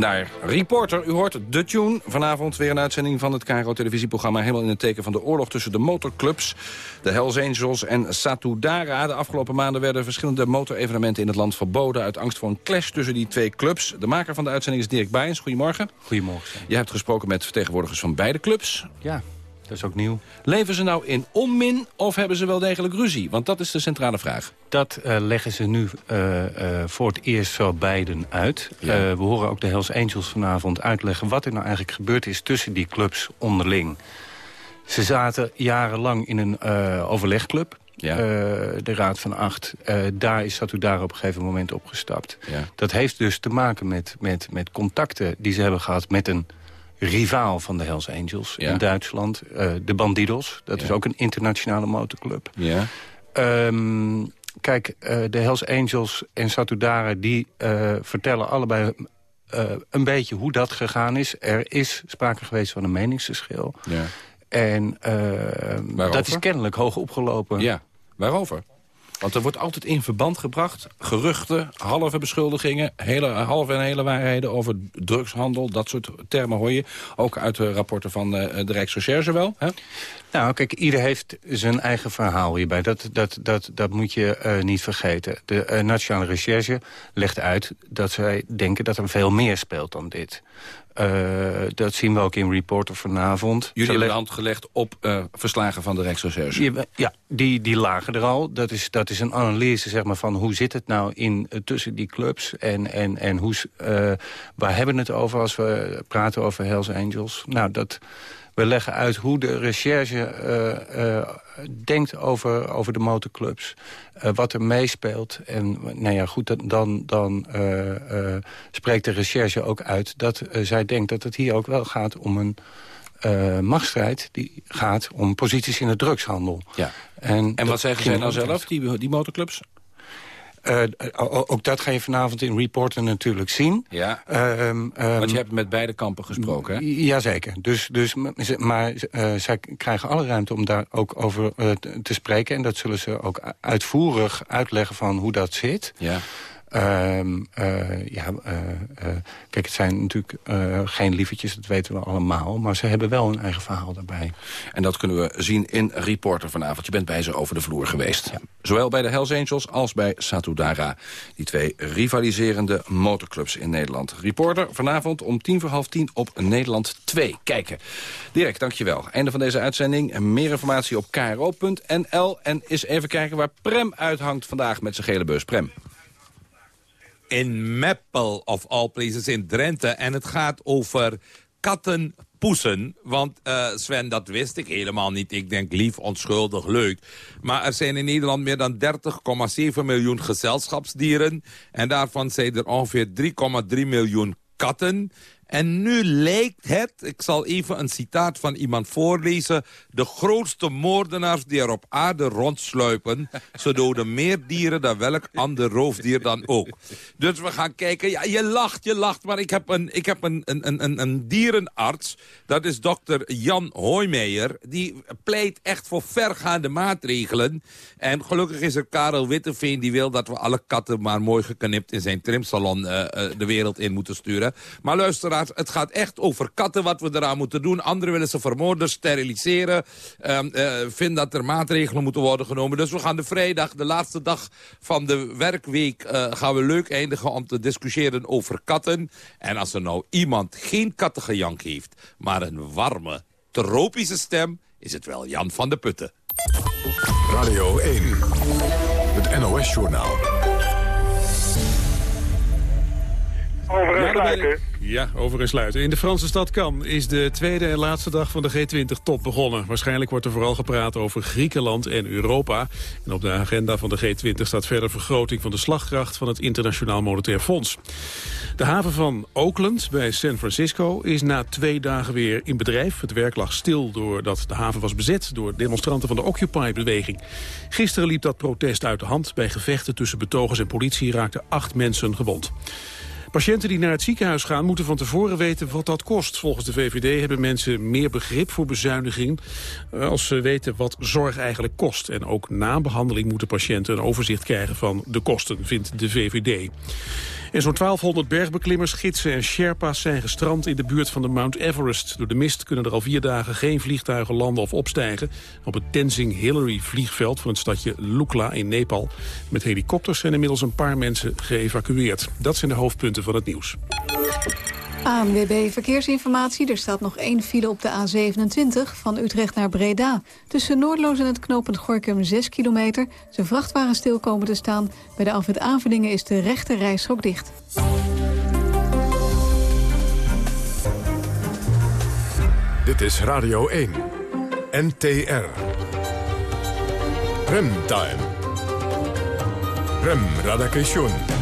S7: naar Reporter. U hoort de tune. Vanavond weer een uitzending van het KRO-televisieprogramma... helemaal in het teken van de oorlog tussen de motorclubs... de Hells Angels en Satudara. De afgelopen maanden werden verschillende motorevenementen in het land verboden... uit angst voor een clash tussen die twee clubs. De maker van de uitzending is Dirk Bijens. Goedemorgen.
S25: Goedemorgen.
S7: Je hebt gesproken met vertegenwoordigers van beide clubs.
S25: Ja, dat is ook nieuw.
S7: Leven ze nou in onmin of hebben ze wel degelijk ruzie? Want dat is de centrale vraag.
S25: Dat eh, leggen ze nu eh, eh, voor het eerst zo beiden uit.
S7: Ja.
S25: We horen ook de Hells Angels vanavond uitleggen... wat er nou eigenlijk gebeurd is tussen die clubs onderling. Ze zaten jarenlang in een overlegclub.
S7: Ja.
S25: De Raad van Acht. Daar is Satu daar op een gegeven moment opgestapt.
S7: Ja.
S25: Dat heeft dus te maken met, met, met contacten die ze hebben gehad... met een rivaal van de Hells Angels
S7: Ja.
S25: in Duitsland. eh, de Bandidos, dat
S7: Ja.
S25: is ook een internationale motorclub.
S7: Ja.
S25: Ehm, kijk, eh, de Hells Angels en Satudara... die eh, vertellen allebei een beetje hoe dat gegaan is. Er is sprake geweest van een meningsverschil.
S7: Ja.
S25: En dat is kennelijk hoog opgelopen.
S7: Ja, waarover? Want er wordt altijd in verband gebracht, geruchten, halve beschuldigingen... Hele, halve en hele waarheden over drugshandel, dat soort termen hoor je. Ook uit de rapporten van eh, de Rijksrecherche wel. Hè?
S25: Nou, kijk, ieder heeft zijn eigen verhaal hierbij. Dat, dat, dat, dat moet je eh, niet vergeten. De eh, Nationale Recherche legt uit dat zij denken dat er veel meer speelt dan dit. Eh, dat zien we ook in Reporter vanavond.
S7: Jullie hebben de hand gelegd op eh, verslagen van de Rijksrecherche.
S25: Ja, die, die lagen er al. Dat is, dat is een analyse zeg maar, van hoe zit het nou in, eh, tussen die clubs... en, en, en hoe, waar hebben we het over als we praten over Hells Angels? Nou, dat, we leggen uit hoe de recherche eh, eh, denkt over, over de motorclubs. eh, wat er meespeelt. En nou ja, goed, dan- dan, spreekt de recherche ook uit... dat zij denkt dat het hier ook wel gaat om een eh, machtsstrijd... die gaat om posities in de drugshandel.
S7: Ja.
S25: En,
S7: En wat zeggen zij nou zelf, die, die motorclubs?
S25: Eh, o- ook dat ga je vanavond in Reporter natuurlijk zien.
S7: Ja,
S25: Ehm, ehm,
S7: want je hebt met beide kampen gesproken, hè?
S25: Jazeker. Dus, dus, maar eh, zij krijgen alle ruimte om daar ook over eh, te- spreken. En dat zullen ze ook uitvoerig uitleggen van hoe dat zit.
S7: Ja.
S25: Ehm, eh, ja, eh, eh, kijk, het zijn natuurlijk geen lievertjes, dat weten we allemaal. Maar ze hebben wel een eigen verhaal daarbij.
S7: En dat kunnen we zien in Reporter vanavond. Je bent bij ze over de vloer geweest. Zowel bij de Hells Angels als bij Satudara. Die twee rivaliserende motorclubs in Nederland. Reporter vanavond om tien voor half tien op Nederland 2. Kijken. Dirk, dankjewel. Einde van deze uitzending. Meer informatie op kro.nl. En eens even kijken waar Prem uithangt vandaag met zijn gele bus. Prem
S26: in Meppel, of all places, in Drenthe. En het gaat over kattenpoesen. Want uh, Sven, dat wist ik helemaal niet. Ik denk lief, onschuldig, leuk. Maar er zijn in Nederland meer dan 30,7 miljoen gezelschapsdieren. En daarvan zijn er ongeveer 3,3 miljoen katten. En nu lijkt het, ik zal even een citaat van iemand voorlezen... de grootste moordenaars die er op aarde rondsluipen... ze doden meer dieren dan welk ander roofdier dan ook. Dus we gaan kijken. Ja, je lacht, je lacht, maar ik heb een, ik heb een, een, een, een dierenarts. Dat is dokter Jan Hoijmeijer. Die pleit echt voor vergaande maatregelen. En gelukkig is er Karel Witteveen die wil dat we alle katten... maar mooi geknipt in zijn trimsalon uh, uh, de wereld in moeten sturen. Maar het gaat echt over katten wat we eraan moeten doen. Anderen willen ze vermoorden, steriliseren. Um, uh, vinden dat er maatregelen moeten worden genomen. Dus we gaan de vrijdag, de laatste dag van de werkweek... Uh, gaan we leuk eindigen om te discussiëren over katten. En als er nou iemand geen kattengejank heeft... maar een warme, tropische stem... is het wel Jan van de Putten.
S1: Radio 1, het NOS-journaal.
S27: Over sluiten.
S2: Ja, over en sluiten. In de Franse stad Cannes is de tweede en laatste dag van de G20-top begonnen. Waarschijnlijk wordt er vooral gepraat over Griekenland en Europa. En op de agenda van de G20 staat verder vergroting van de slagkracht van het Internationaal Monetair Fonds. De haven van Oakland bij San Francisco is na twee dagen weer in bedrijf. Het werk lag stil doordat de haven was bezet door demonstranten van de Occupy-beweging. Gisteren liep dat protest uit de hand. Bij gevechten tussen betogers en politie raakten acht mensen gewond. Patiënten die naar het ziekenhuis gaan moeten van tevoren weten wat dat kost. Volgens de VVD hebben mensen meer begrip voor bezuiniging eh, als ze weten wat zorg eigenlijk kost. En ook na behandeling moeten patiënten een overzicht krijgen van de kosten, vindt de VVD. En zo'n 1200 bergbeklimmers, gidsen en sherpa's zijn gestrand in de buurt van de Mount Everest. Door de mist kunnen er al vier dagen geen vliegtuigen landen of opstijgen. Op het Tenzing Hillary vliegveld van het stadje Lukla in Nepal. Met helikopters zijn inmiddels een paar mensen geëvacueerd. Dat zijn de hoofdpunten van het nieuws.
S3: ANWB Verkeersinformatie. Er staat nog één file op de A27 van Utrecht naar Breda. Tussen Noordloos en het knooppunt Gorkum 6 kilometer. Zijn vrachtwagen stil komen te staan. Bij de afwit aanvulingen is de rechte rijstrook dicht.
S1: Dit is Radio 1. NTR. Remtime. Rem Radakation.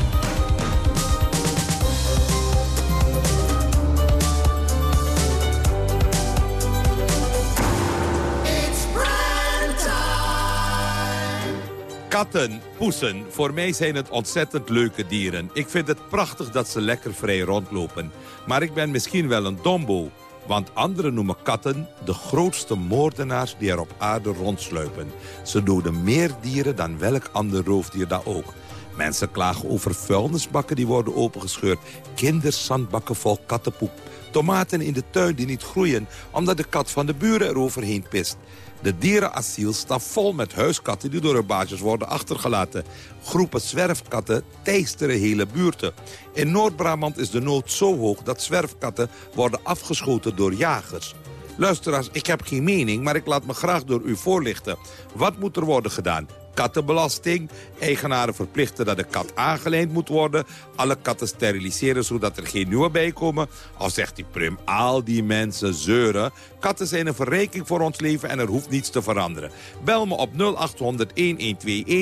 S26: Katten, poesen, voor mij zijn het ontzettend leuke dieren. Ik vind het prachtig dat ze lekker vrij rondlopen. Maar ik ben misschien wel een dombo. Want anderen noemen katten de grootste moordenaars die er op aarde rondsluipen. Ze doden meer dieren dan welk ander roofdier daar ook. Mensen klagen over vuilnisbakken die worden opengescheurd. Kinderzandbakken vol kattenpoep. Tomaten in de tuin die niet groeien omdat de kat van de buren eroverheen pist. De dierenasiel staat vol met huiskatten die door hun baasjes worden achtergelaten. Groepen zwerfkatten teisteren hele buurten. In Noord-Brabant is de nood zo hoog dat zwerfkatten worden afgeschoten door jagers. Luisteraars, ik heb geen mening, maar ik laat me graag door u voorlichten. Wat moet er worden gedaan? Kattenbelasting. Eigenaren verplichten dat de kat aangeleend moet worden. Alle katten steriliseren zodat er geen nieuwe bij komen. Of zegt die prim, al die mensen zeuren. Katten zijn een verrijking voor ons leven en er hoeft niets te veranderen. Bel me op 0800-1121,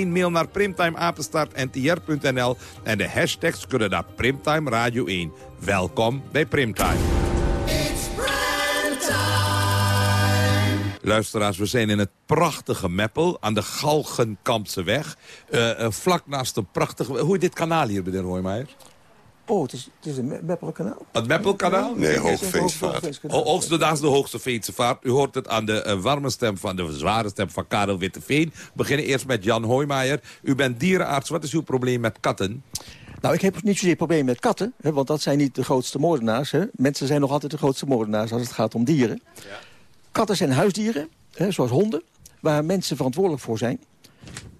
S26: mail naar primtimeapenstaartntr.nl en de hashtags kunnen naar Primtime Radio 1. Welkom bij Primtime. Luisteraars, we zijn in het prachtige Meppel aan de Galgenkampse weg. Uh, uh, vlak naast een prachtige... Hoe is dit kanaal hier, meneer Hoijmaier?
S28: Oh, het is, het is een Meppelkanaal.
S26: Het Meppelkanaal?
S28: Nee,
S26: Hoogveensevaart. Hoogste, dat is de hoogste Veensevaart. U hoort het aan de uh, warme stem van de zware stem van Karel Witteveen. We beginnen eerst met Jan Hoijmaier. U bent dierenarts. Wat is uw probleem met katten?
S28: Nou, ik heb niet zozeer problemen met katten, hè, want dat zijn niet de grootste moordenaars. Hè. Mensen zijn nog altijd de grootste moordenaars als het gaat om dieren. Katten zijn huisdieren, hè, zoals honden, waar mensen verantwoordelijk voor zijn.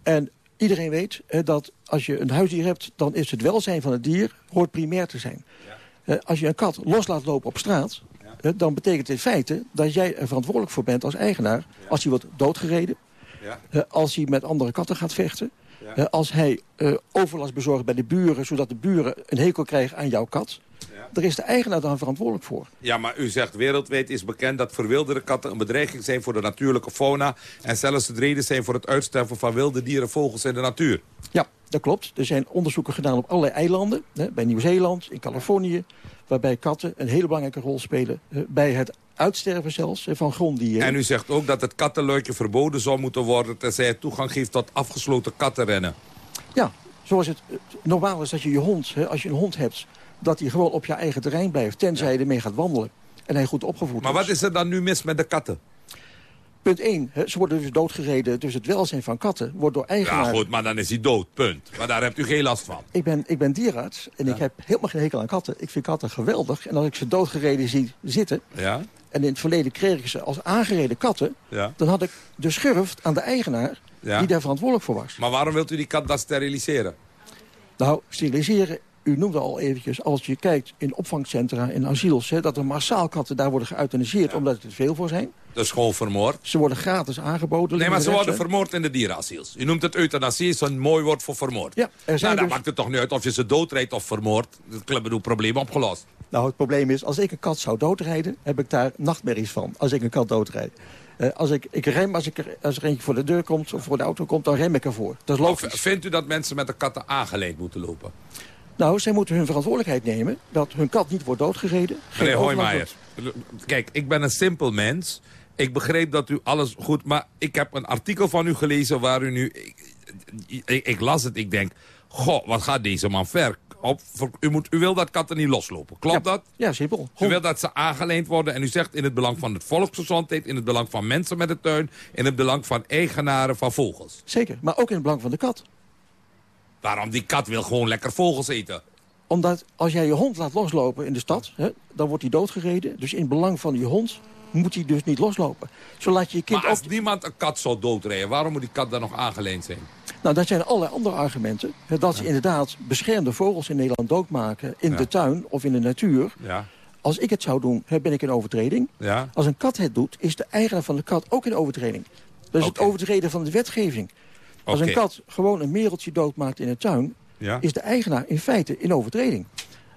S28: En iedereen weet hè, dat als je een huisdier hebt, dan is het welzijn van het dier hoort primair te zijn. Eh, als je een kat los laat lopen op straat, dan betekent in feite dat jij er verantwoordelijk voor bent als eigenaar. Als hij wordt doodgereden, eh, als hij met andere katten gaat vechten... eh, als hij overlast bezorgt bij de buren... zodat de buren een hekel krijgen aan jouw kat... daar is de eigenaar dan verantwoordelijk voor.
S26: Ja, maar u zegt wereldwijd is bekend dat verwilderde katten een bedreiging zijn voor de natuurlijke fauna. En zelfs het reden zijn voor het uitsterven van wilde dieren, vogels in de natuur.
S28: Ja, dat klopt. Er zijn onderzoeken gedaan op allerlei eilanden. Hè, bij Nieuw-Zeeland, in Californië. Waarbij katten een hele belangrijke rol spelen. bij het uitsterven zelfs van gronddieren.
S26: En u zegt ook dat het kattenluikje verboden zou moeten worden... tenzij het toegang geeft tot afgesloten kattenrennen.
S28: Ja, zoals het normaal is dat je je hond, hè, als je een hond hebt... dat hij gewoon op je eigen terrein blijft, tenzij je ermee gaat wandelen. En hij goed opgevoed
S26: Maar
S28: is.
S26: wat is er dan nu mis met de katten?
S28: Punt 1, hè, ze worden dus doodgereden. Dus het welzijn van katten wordt door
S26: Ja,
S28: eigenaren...
S26: goed, maar dan is hij dood, punt. Maar daar hebt u geen last van.
S28: Ik ben, ik ben dierarts en ik heb helemaal geen hekel aan katten. Ik vind katten geweldig. En als ik ze doodgereden zie zitten...
S26: Ja?
S28: en in het verleden kreeg ik ze als aangereden katten...
S26: Ja.
S28: dan had ik de schurft aan de eigenaar
S26: Ja.
S28: die daar verantwoordelijk voor was.
S26: Maar waarom wilt u die kat dan steriliseren?
S28: Nou, steriliseren, u noemde al eventjes... als je kijkt in opvangcentra, in asiels... Hè, dat er massaal katten daar worden geëuthaniseerd... omdat er te veel voor zijn.
S26: Dus gewoon vermoord?
S28: Ze worden gratis aangeboden.
S26: Nee, maar ze worden vermoord in de dierenasiels. U noemt het euthanasie, is een mooi woord voor vermoord.
S28: Ja, er zijn
S26: nou, dan
S28: dus-
S26: maakt het toch niet uit of je ze doodrijdt of vermoord. Dat bedoel, probleem opgelost.
S28: Nou, het probleem is, als ik een kat zou doodrijden... heb ik daar nachtmerries van, als ik een kat doodrijd. Eh, als ik, ik rem, als, ik er, als er eentje voor de deur komt of voor de auto komt... dan rem ik ervoor. Dat is
S26: Of
S28: logisch.
S26: vindt u dat mensen met de katten aangeleend moeten lopen?
S28: Nou, zij moeten hun verantwoordelijkheid nemen... dat hun kat niet wordt doodgereden.
S26: Meneer Hoijmaier, kijk, ik ben een simpel mens. Ik begreep dat u alles goed... Maar ik heb een artikel van u gelezen waar u nu... Ik, ik, ik las het, ik denk... Goh, wat gaat deze man ver? Op, u, moet, u wil dat katten niet loslopen, klopt dat?
S28: Ja, simpel.
S26: U wil dat ze aangeleend worden en u zegt in het belang van de volksgezondheid... in het belang van mensen met de tuin... in het belang van eigenaren van vogels.
S28: Zeker, maar ook in het belang van de kat.
S26: Waarom? Die kat wil gewoon lekker vogels eten.
S28: Omdat als jij je hond laat loslopen in de stad... Hè, dan wordt hij doodgereden. Dus in belang van je hond moet hij dus niet loslopen. Zo laat je je kind
S26: Maar als
S28: ook...
S26: niemand een kat zou doodrijden... waarom moet die kat dan nog aangeleend zijn?
S28: Nou, dat zijn allerlei andere argumenten. Hè, dat ze inderdaad beschermde vogels in Nederland doodmaken... in
S26: Ja.
S28: de tuin of in de natuur.
S26: Ja,
S28: Als ik het zou doen, hè, ben ik in overtreding.
S26: ja.
S28: Als een kat het doet, is de eigenaar van de kat ook in overtreding. Dat is het overtreden van de wetgeving. Als een kat gewoon een mereltje doodmaakt in een tuin...
S26: Ja.
S28: is de eigenaar in feite in overtreding.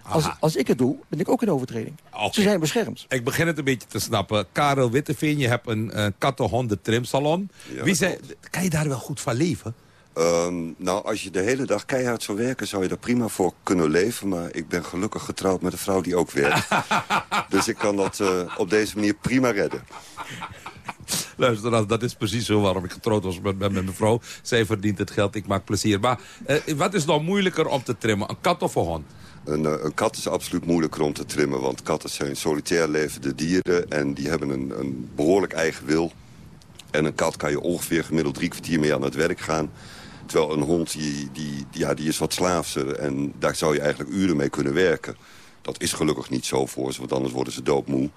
S28: Als, als ik het doe, ben ik ook in overtreding. Ze zijn beschermd.
S26: Ik begin het een beetje te snappen. Karel Witteveen, je hebt een uh, kattenhonden trimsalon.
S29: Ja,
S26: Wie
S29: dat
S26: zei, kan je daar wel goed van leven?
S29: Ehm, nou, als je de hele dag keihard zou werken, zou je daar prima voor kunnen leven. Maar ik ben gelukkig getrouwd met een vrouw die ook werkt. dus ik kan dat eh, op deze manier prima redden.
S26: Luister, dat, dat is precies zo waarom ik getrouwd was met, met mijn vrouw. Zij verdient het geld, ik maak plezier. Maar eh, wat is nou moeilijker om te trimmen? Een kat of een hond?
S29: Een, eh, een kat is absoluut moeilijker om te trimmen. Want katten zijn solitair levende dieren. En die hebben een, een behoorlijk eigen wil. En een kat kan je ongeveer gemiddeld drie kwartier mee aan het werk gaan. Terwijl een hond, die, die, ja, die is wat slaafser. En daar zou je eigenlijk uren mee kunnen werken. Dat is gelukkig niet zo voor ze, want anders worden ze doodmoe.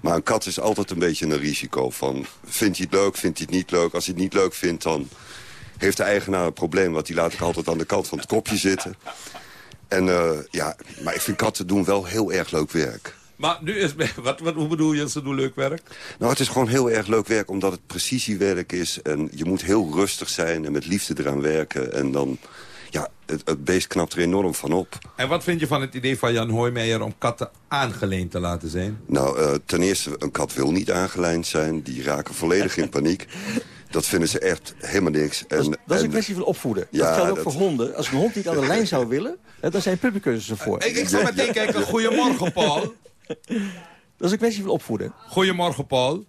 S29: Maar een kat is altijd een beetje een risico van... vindt hij het leuk, vindt hij het niet leuk? Als hij het niet leuk vindt, dan heeft de eigenaar een probleem... want die laat ik altijd aan de kant van het kopje zitten. En eh, ja, maar ik vind katten doen wel heel erg leuk werk.
S26: Maar nu is... Wat, wat, hoe bedoel je, ze doen leuk werk?
S29: Nou, het is gewoon heel erg leuk werk omdat het precisiewerk is. En je moet heel rustig zijn en met liefde eraan werken. En dan, ja, het, het beest knapt er enorm van op.
S26: En wat vind je van het idee van Jan Hoijmeijer om katten aangeleend te laten zijn?
S29: Nou, eh, ten eerste, een kat wil niet aangelijnd zijn. Die raken volledig in paniek. Dat vinden ze echt helemaal niks. En,
S28: Dat is, dat is een
S29: en-
S28: kwestie van opvoeden.
S29: Ja,
S28: dat geldt ook
S29: dat-
S28: voor honden. Als een hond niet aan de lijn zou willen, hè, dan zijn puppycursussen voor.
S26: Ik, ik zal meteen kijken. Goedemorgen, Paul.
S28: Dat is een kwestie van opvoeden.
S26: Goedemorgen, Paul.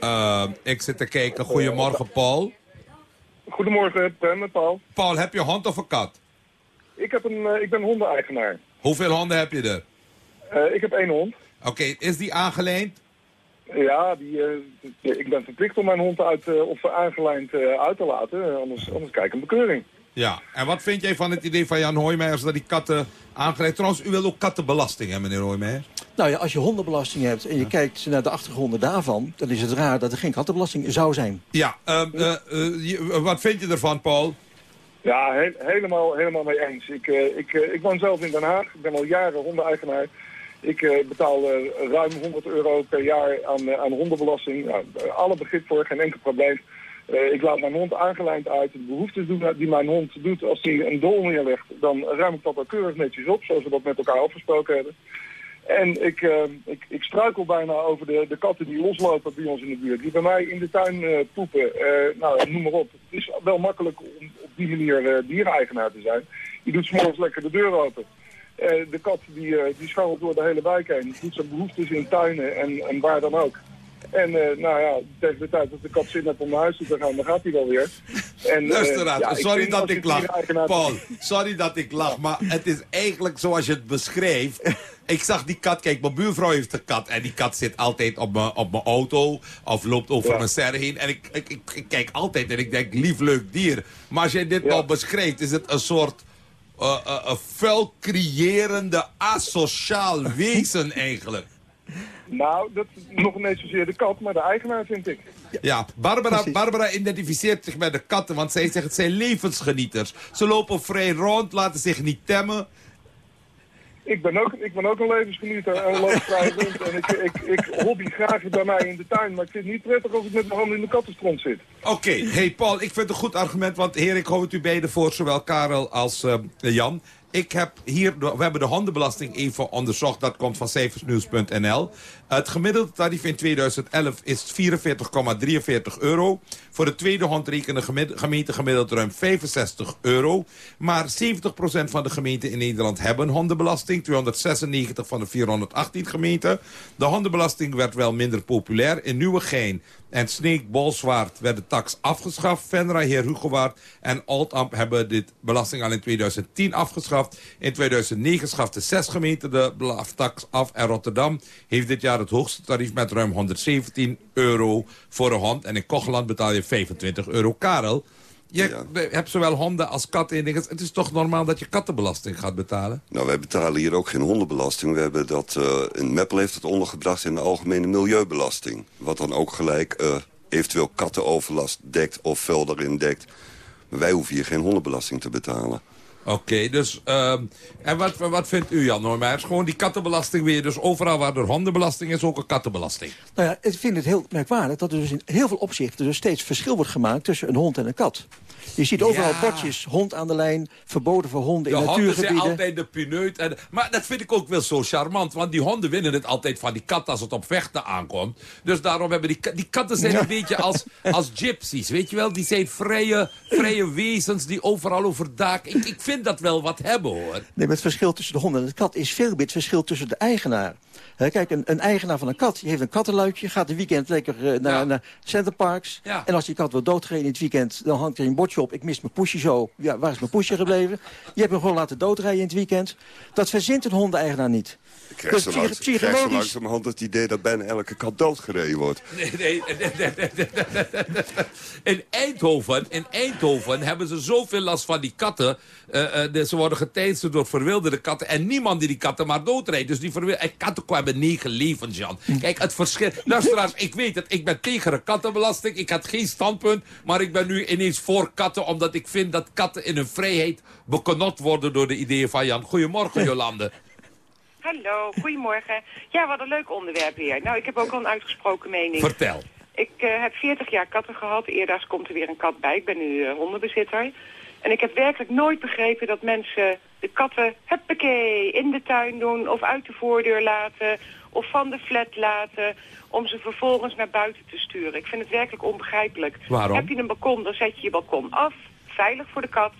S26: Eh, ik zit te kijken. Goedemorgen, Paul.
S27: Goedemorgen, Ben met Paul.
S26: Paul, heb je een hond of een kat?
S27: Ik, heb een, eh, ik ben hondeneigenaar.
S26: Hoeveel honden heb je er?
S27: Eh, ik heb één hond.
S26: Oké, is die aangeleend?
S27: Ja, die, eh, ik ben verplicht om mijn hond uit, of aangelijnd eh, uit te laten. anders, anders krijg ik een bekeuring.
S26: Ja, en wat vind jij van het idee van Jan Hoijmeijers dat die katten aangeleid... Trouwens, u wil ook kattenbelasting, hè, meneer Hoijmeijers?
S28: Nou ja, als je hondenbelasting hebt en je kijkt naar de achtergronden daarvan... dan is het raar dat er geen kattenbelasting zou zijn.
S26: Ja, ehm, eh, eh, je- wat vind je ervan, Paul?
S27: Ja, he- helemaal, helemaal mee eens. Ik, eh, ik, eh, ik woon zelf in Den Haag. Ik ben al jaren hondeneigenaar. Ik eh, betaal eh, ruim 100 euro per jaar aan, eh, aan hondenbelasting. Nou, eh, alle begrip voor, geen enkel probleem. Eh, ik laat mijn hond aangelijnd uit. De behoeftes doen die mijn hond doet als hij een dol neerlegt, dan ruim ik dat al keurig netjes op, zoals we dat met elkaar afgesproken hebben. En ik, eh, ik, ik struikel bijna over de, de katten die loslopen bij ons in de buurt. Die bij mij in de tuin eh, poepen. Eh, nou, noem maar op. Het is wel makkelijk om op die manier uh, diereneigenaar te zijn. Je doet s'morgens lekker de deur open. Uh, de kat die, uh, die scharrelt door de hele wijk heen. Die doet zijn behoeftes in tuinen en, en waar dan ook. En uh, nou ja, tegen de tijd dat de kat zin heeft om naar huis toe te gaan, dan gaat hij wel weer.
S26: En, Luisteraar, ja, sorry dat ik lach. Paul, sorry dat ik lach, maar het is eigenlijk zoals je het beschreef. Ik zag die kat, kijk, mijn buurvrouw heeft een kat. En die kat zit altijd op mijn, op mijn auto of loopt over ja. mijn serre heen. En ik, ik, ik, ik, kijk altijd en ik denk, lief, leuk dier. Maar als jij dit ja. nou beschrijft, is het een soort... Uh, uh, vuil creërende, asociaal wezen eigenlijk.
S27: Nou, dat is nog niet zozeer de kat, maar de eigenaar vind ik.
S26: Ja, Barbara, Barbara identificeert zich met de katten, want zij zegt het zijn levensgenieters. Ze lopen vrij rond, laten zich niet temmen.
S27: Ik ben ook, ik ben ook een levensgenieter en loop vrij rond. En ik, ik, ik hobby graag bij mij in de tuin, maar ik vind het niet prettig als ik met mijn handen in de kattenstront zit.
S26: Oké, okay. hey Paul, ik vind het een goed argument, want heer, ik hou het u beiden voor, zowel Karel als uh, Jan. Ik heb hier, we hebben de hondenbelasting even onderzocht. Dat komt van cijfersnieuws.nl. Het gemiddelde tarief in 2011 is 44,43 euro. Voor de tweede hond rekenen gemeente gemiddeld ruim 65 euro. Maar 70% van de gemeenten in Nederland hebben hondenbelasting. 296 van de 418 gemeenten. De hondenbelasting werd wel minder populair. In Nieuwegein en Sneek, Bolswaard werd de tax afgeschaft. Venra, Heer Hugowaard en Oldambt hebben dit belasting al in 2010 afgeschaft. In 2009 schaften zes gemeenten de tax af. En Rotterdam heeft dit jaar het hoogste tarief met ruim 117 euro voor een hond. En in Kocheland betaal je 25 euro. Karel, je ja. hebt zowel honden als katten. Het is toch normaal dat je kattenbelasting gaat betalen?
S29: Nou, wij betalen hier ook geen hondenbelasting. We hebben dat, uh, in Meppel heeft het ondergebracht in de algemene milieubelasting. Wat dan ook gelijk uh, eventueel kattenoverlast dekt of vuil erin dekt. Maar wij hoeven hier geen hondenbelasting te betalen.
S26: Oké, dus... Uh, en wat, wat vindt u, Jan Normers? Gewoon die kattenbelasting weer. Dus overal waar er hondenbelasting is, ook een kattenbelasting.
S28: Nou ja, ik vind het heel merkwaardig dat er dus in heel veel opzichten... dus steeds verschil wordt gemaakt tussen een hond en een kat. Je ziet overal ja. bordjes, hond aan de lijn, verboden voor honden
S26: de
S28: in natuurgebieden.
S26: De honden zijn altijd de pineut. En, maar dat vind ik ook wel zo charmant, want die honden winnen het altijd van die kat als het op vechten aankomt. Dus daarom hebben die, die katten zijn ja. een beetje als, als gypsies, weet je wel? Die zijn vrije, vrije wezens die overal over daken. Ik, ik vind dat wel wat hebben, hoor.
S28: Nee, maar het verschil tussen de hond en de kat is veel meer het verschil tussen de eigenaar. Kijk, een, een, eigenaar van een kat, die heeft een kattenluikje... gaat een weekend lekker uh, naar, ja. naar Centerparks. Ja. En als die kat wordt doodgereden in het weekend... dan hangt er een bordje op, ik mis mijn poesje zo. Ja, waar is mijn poesje gebleven? Je hebt hem gewoon laten doodrijden in het weekend. Dat verzint een hondeneigenaar niet.
S29: Ik krijg, dus zo, langs, psychologisch... krijg zo langzamerhand het idee dat bijna elke kat doodgereden wordt.
S26: Nee, nee, nee, nee, nee In, Eindhoven, in Eindhoven hebben ze zoveel last van die katten. Uh, uh, ze worden geteisterd door verwilderde katten. En niemand die die katten maar doodrijdt. Dus die verwilderde katten kwamen negen levens, Jan. Kijk, het verschil... Luisteraars, ik weet het. Ik ben tegen de kattenbelasting. Ik had geen standpunt. Maar ik ben nu ineens voor katten. Omdat ik vind dat katten in hun vrijheid bekonot worden door de ideeën van Jan. Goedemorgen, Jolande.
S30: Hallo, goedemorgen. Ja, wat een leuk onderwerp hier. Nou, ik heb ook al een uitgesproken mening.
S26: Vertel.
S30: Ik uh, heb 40 jaar katten gehad. Eerder komt er weer een kat bij. Ik ben nu uh, hondenbezitter. En ik heb werkelijk nooit begrepen dat mensen de katten, huppakee, in de tuin doen... of uit de voordeur laten, of van de flat laten... om ze vervolgens naar buiten te sturen. Ik vind het werkelijk onbegrijpelijk.
S26: Waarom?
S30: Heb je een balkon, dan zet je je balkon af. Veilig voor de kat.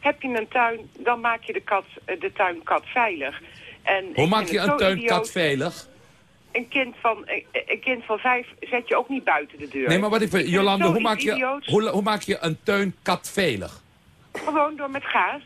S30: Heb je een tuin, dan maak je de, kat, de tuinkat veilig. En
S26: Hoe maak je een tuinkat veilig?
S30: Een kind, van, een kind van vijf zet je ook niet buiten de deur.
S26: Nee, maar wat ik vind, Jolande, hoe maak, je, hoe, hoe maak je een tuinkat veilig?
S30: Gewoon door met gaas.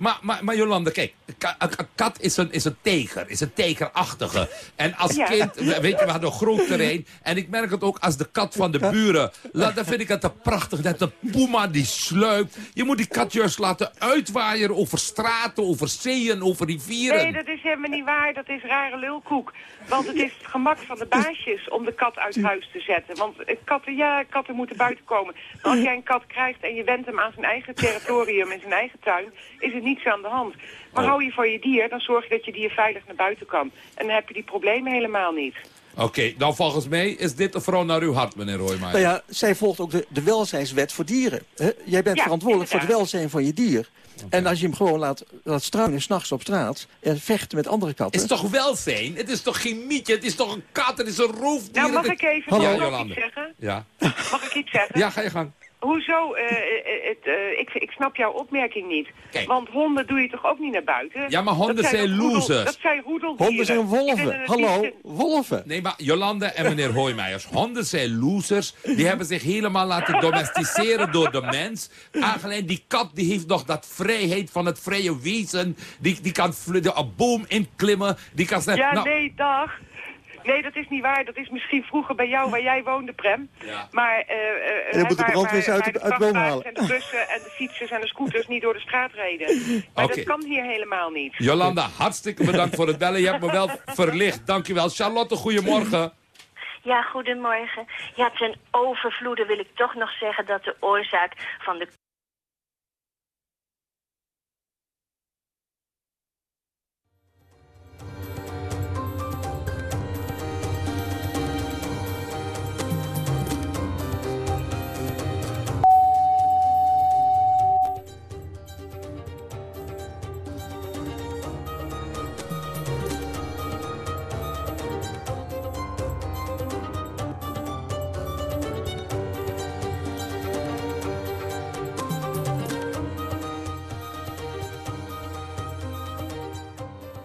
S26: Maar, maar, maar Jolanda, kijk, een kat is een, is een teger, is een tegerachtige. En als
S30: Ja.
S26: kind, weet je, we hadden een groot terrein. En ik merk het ook als de kat van de buren. La- Dan vind ik het te prachtig, net een puma die sluipt. Je moet die kat juist laten uitwaaien over straten, over zeeën, over rivieren.
S30: Nee, dat is helemaal niet waar. Dat is rare lulkoek. Want het is het gemak van de baasjes om de kat uit huis te zetten. Want eh, katten, ja, katten moeten buiten komen. Maar als jij een kat krijgt en je wendt hem aan zijn eigen territorium in zijn eigen tuin, is er niets aan de hand. Maar hou je van je dier, dan zorg je dat je dier veilig naar buiten kan. En dan heb je die problemen helemaal niet.
S26: Oké, nou volgens mij is dit een vrouw naar uw hart, meneer Roymaar.
S28: Nou ja, zij volgt ook de, de welzijnswet voor dieren. Hè? Jij bent
S30: Ja,
S28: verantwoordelijk voor het welzijn van je dier. En als je hem gewoon laat, laat struinen s'nachts op straat... en vechten met andere katten...
S26: Het is toch welzijn? Het is toch geen mietje? Het is toch een kat? Het is een roofdier?
S30: Nou, mag ik even
S26: Ja,
S30: mag ik iets zeggen?
S26: Ja.
S30: Mag ik iets zeggen?
S26: ja, ga je gang.
S30: Hoezo? eh, eh, het, eh, ik, ik snap jouw opmerking niet.
S26: Kijk.
S30: Want honden doe je toch ook niet naar buiten?
S26: Ja, maar honden
S30: Dat
S26: zijn losers.
S30: Dat zijn.
S28: Honden zijn wolven.
S30: het
S28: Hallo, wolven.
S26: Nee, maar Jolanda en meneer Hoijmeijers, honden zijn losers. Die hebben zich helemaal laten domesticeren door de mens. Aangelijk, die kat die heeft nog dat vrijheid van het vrije wezen. Die, die kan een boom inklimmen. Die kan snel...
S30: Ja,
S26: nou,
S30: nee, dag. Nee, dat is niet waar. Dat is misschien vroeger bij jou, waar jij woonde, Prem.
S26: Ja.
S30: Maar eh, eh,
S28: En dan moet de
S30: waar-
S28: brandweer uit de- uit de halen.
S30: En de bussen en de fietsers en de scooters niet door de straat reden. Maar dat kan hier helemaal niet.
S26: Jolanda, hartstikke bedankt voor het bellen. Je hebt me wel verlicht. Dankjewel. Charlotte, goedemorgen.
S31: Ja, goedemorgen. Ja, ten overvloede wil ik toch nog zeggen dat de oorzaak van de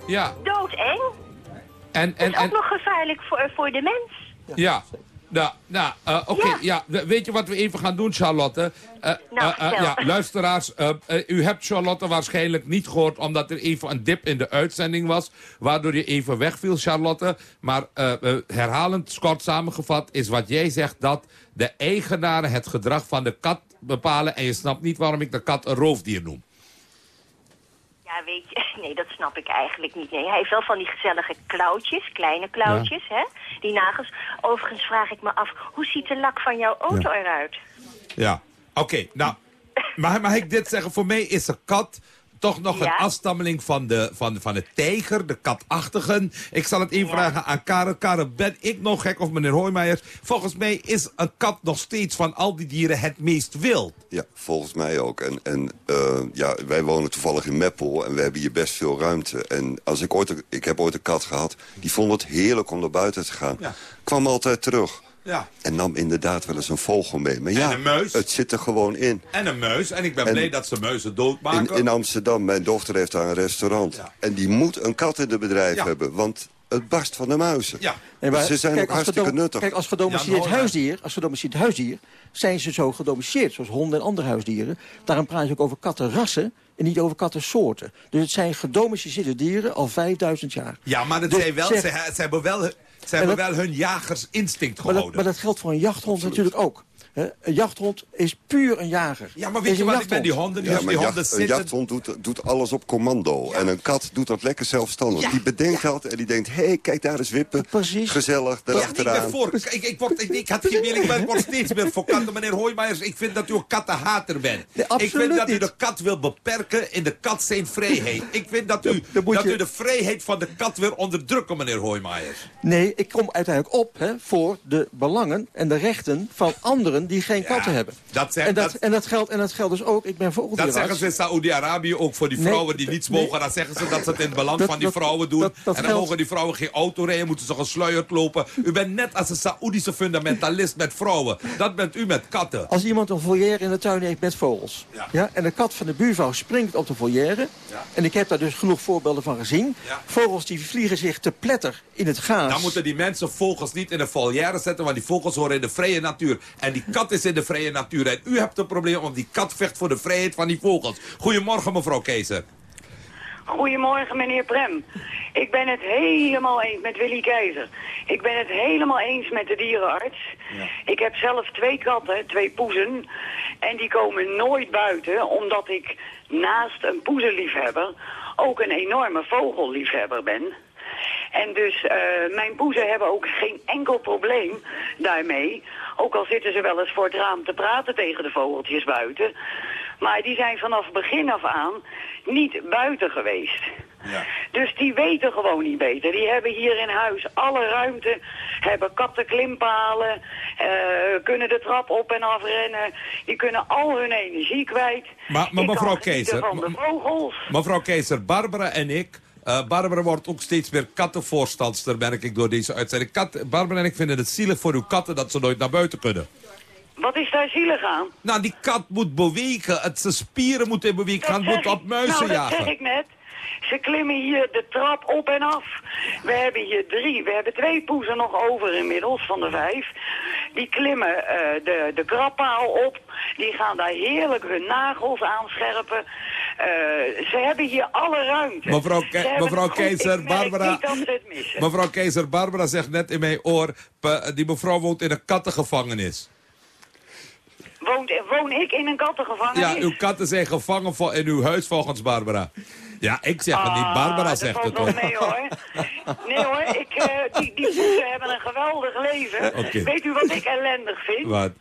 S26: Ja,
S31: doodeng
S26: en...
S31: is
S26: en,
S31: ook
S26: en
S31: nog gevaarlijk voor, voor de mens.
S26: ja. Nou, nou eh, oké, ja.
S31: Ja.
S26: we- weet je wat we even gaan doen, Charlotte? Eh,
S31: Nou,
S26: eh,
S31: vertel.
S26: ja, luisteraars, u hebt Charlotte waarschijnlijk niet gehoord... omdat er even een dip in de uitzending was... waardoor je even wegviel, Charlotte. Maar herhalend, kort samengevat, is wat jij zegt... dat de eigenaren het gedrag van de kat bepalen... en je snapt niet waarom ik de kat een roofdier noem.
S31: Ja, weet je, nee, dat snap ik eigenlijk niet. Nee, hij heeft wel van die gezellige klauwtjes, kleine klauwtjes, hè? Die nagels. Overigens vraag ik me af, hoe ziet de lak van jouw auto eruit?
S26: Ja, oké. nou, mag, mag ik dit zeggen? Voor mij is een kat toch nog een
S31: Ja?
S26: afstammeling van de, van, van de tijger, de katachtigen. Ik zal het even vragen aan Karel. Karel, ben ik nog gek of meneer Hoijmeijer? Volgens mij is een kat nog steeds van al die dieren het meest wild.
S29: Ja, volgens mij ook. En, en eh, ja, wij wonen toevallig in Meppel en we hebben hier best veel ruimte. En als ik, ooit, ik heb ooit een kat gehad, die vond het heerlijk om naar buiten te gaan.
S26: Ja.
S29: Kwam altijd terug.
S26: Ja.
S29: En nam inderdaad wel eens een vogel mee. Maar ja,
S26: een muis.
S29: het zit er gewoon in.
S26: En een muis. En ik ben
S29: En-
S26: blij dat ze muizen
S29: In,
S26: doodmaken.
S29: in Amsterdam, mijn dochter heeft daar een restaurant. En die moet een kat in het bedrijf
S26: Ja.
S29: hebben, want het barst van de muizen.
S26: Ja.
S28: Nee, maar
S29: Ze zijn
S28: kijk,
S29: ook hartstikke nuttig.
S28: Kijk, als
S26: Hoijma.
S28: huisdier, als gedomesticeerd huisdier, zijn ze zo gedomesticeerd, zoals honden en andere huisdieren. Daarom praat je ook over kattenrassen en niet over kattensoorten. Dus het zijn gedomesticeerde dieren al 5000 jaar.
S26: Ja, maar dat
S28: Dus
S26: zijn wel,
S28: zeg-
S26: ze, ze hebben wel, ze hebben
S28: dat-
S26: wel hun jagersinstinct
S28: Maar
S26: gehouden.
S28: dat, maar dat geldt voor een jachthond natuurlijk ook. Hè, Een jachthond is puur een jager.
S26: Ja, maar weet je wat? Ik ben die honden, die,
S29: Ja,
S26: die honden
S29: een jachthond doet, doet alles op commando. En een kat doet dat lekker zelfstandig.
S26: Ja.
S29: Die bedenkt dat en die denkt... hé, hey, kijk daar eens wippen.
S28: Precies.
S29: Gezellig,
S26: Ja, ik ben
S29: erachteraan.
S26: voor. Ik, ik, word, ik, ik had geen wil, ik ben, word steeds meer voor katten. Meneer Hoijmeijers, ik vind dat u een kattenhater bent.
S28: Nee,
S26: ik
S28: absoluut
S26: vind dat u de kat wil beperken in de kat zijn vrijheid. Ik vind dat u, dat
S28: je-
S26: u de vrijheid van de kat wil onderdrukken, meneer Hoijmeijers.
S28: Nee, ik kom uiteindelijk op hè, voor de belangen en de rechten van anderen die geen katten hebben.
S26: Dat, zeg,
S28: En
S26: dat,
S28: dat, en, dat geldt, en dat geldt dus ook, ik ben
S26: dat zeggen ze in Saoedi-Arabië ook voor die
S28: Nee,
S26: vrouwen die niets
S28: nee.
S26: mogen. Dan zeggen ze dat ze het in het belang
S28: Dat-
S26: van die vrouwen doen.
S28: dat- dat
S26: en dan
S28: geldt-
S26: mogen die vrouwen geen auto rijden, moeten ze gesluierd lopen. U bent net als een Saoedische fundamentalist met vrouwen. Dat bent u met katten.
S28: Als iemand een volière in de tuin heeft met vogels.
S26: Ja.
S28: en de kat van de buurvrouw springt op de volière.
S26: Ja.
S28: En ik heb daar dus genoeg voorbeelden van gezien. Vogels die vliegen zich te pletter in het gaas.
S26: Dan moeten die mensen vogels niet in de volière zetten, want die vogels horen in de vrije natuur. En die kat is in de vrije natuur. En u hebt een probleem, want die kat vecht voor de vrijheid van die vogels. Goedemorgen, mevrouw Keizer.
S32: Goedemorgen, meneer Prem. Ik ben het helemaal eens met Willy Keizer. Ik ben het helemaal eens met de dierenarts. Ik heb zelf twee katten, twee poezen. En die komen nooit buiten, omdat ik naast een poezenliefhebber ook een enorme vogelliefhebber ben. En dus eh, mijn poezen hebben ook geen enkel probleem daarmee. Ook al zitten ze wel eens voor het raam te praten tegen de vogeltjes buiten. Maar die zijn vanaf begin af aan niet buiten geweest. Dus die weten gewoon niet beter. Die hebben hier in huis alle ruimte, hebben katten klimpalen, eh, kunnen de trap op en af rennen. Die kunnen al hun energie kwijt.
S26: Maar, maar mevrouw
S32: vogels.
S26: Mevrouw Keizer, Barbara en ik... eh, Barbara wordt ook steeds meer kattenvoorstandster, merk ik door deze uitzending. Kat, Barbara en ik vinden het zielig voor uw katten dat ze nooit naar buiten kunnen.
S32: Wat is daar zielig aan?
S26: Nou, die kat moet bewegen. Het, zijn spieren moeten in beweging gaan. moet op muizen
S32: nou, dat
S26: jagen.
S32: zeg ik net. Ze klimmen hier de trap op en af. We hebben hier drie, we hebben twee poezen nog over inmiddels van de vijf. Die klimmen eh, de, de krabpaal op. Die gaan daar heerlijk hun nagels aanscherpen. Eh, ze hebben hier alle ruimte.
S26: Mevrouw, Ke- mevrouw. Keizer, Barbara... Mevrouw Keizer, Barbara zegt net in mijn oor... die mevrouw woont in een kattengevangenis.
S32: Woont, woon ik in een kattengevangenis?
S26: Ja, uw katten zijn gevangen in uw huis volgens Barbara. Ja, ik zeg het niet. Barbara
S32: Ah, dat
S26: zegt het hoor.
S32: mee hoor. Nee hoor, ik, eh, die, die poezen hebben een geweldig leven. Weet u wat ik ellendig vind?
S26: Wat?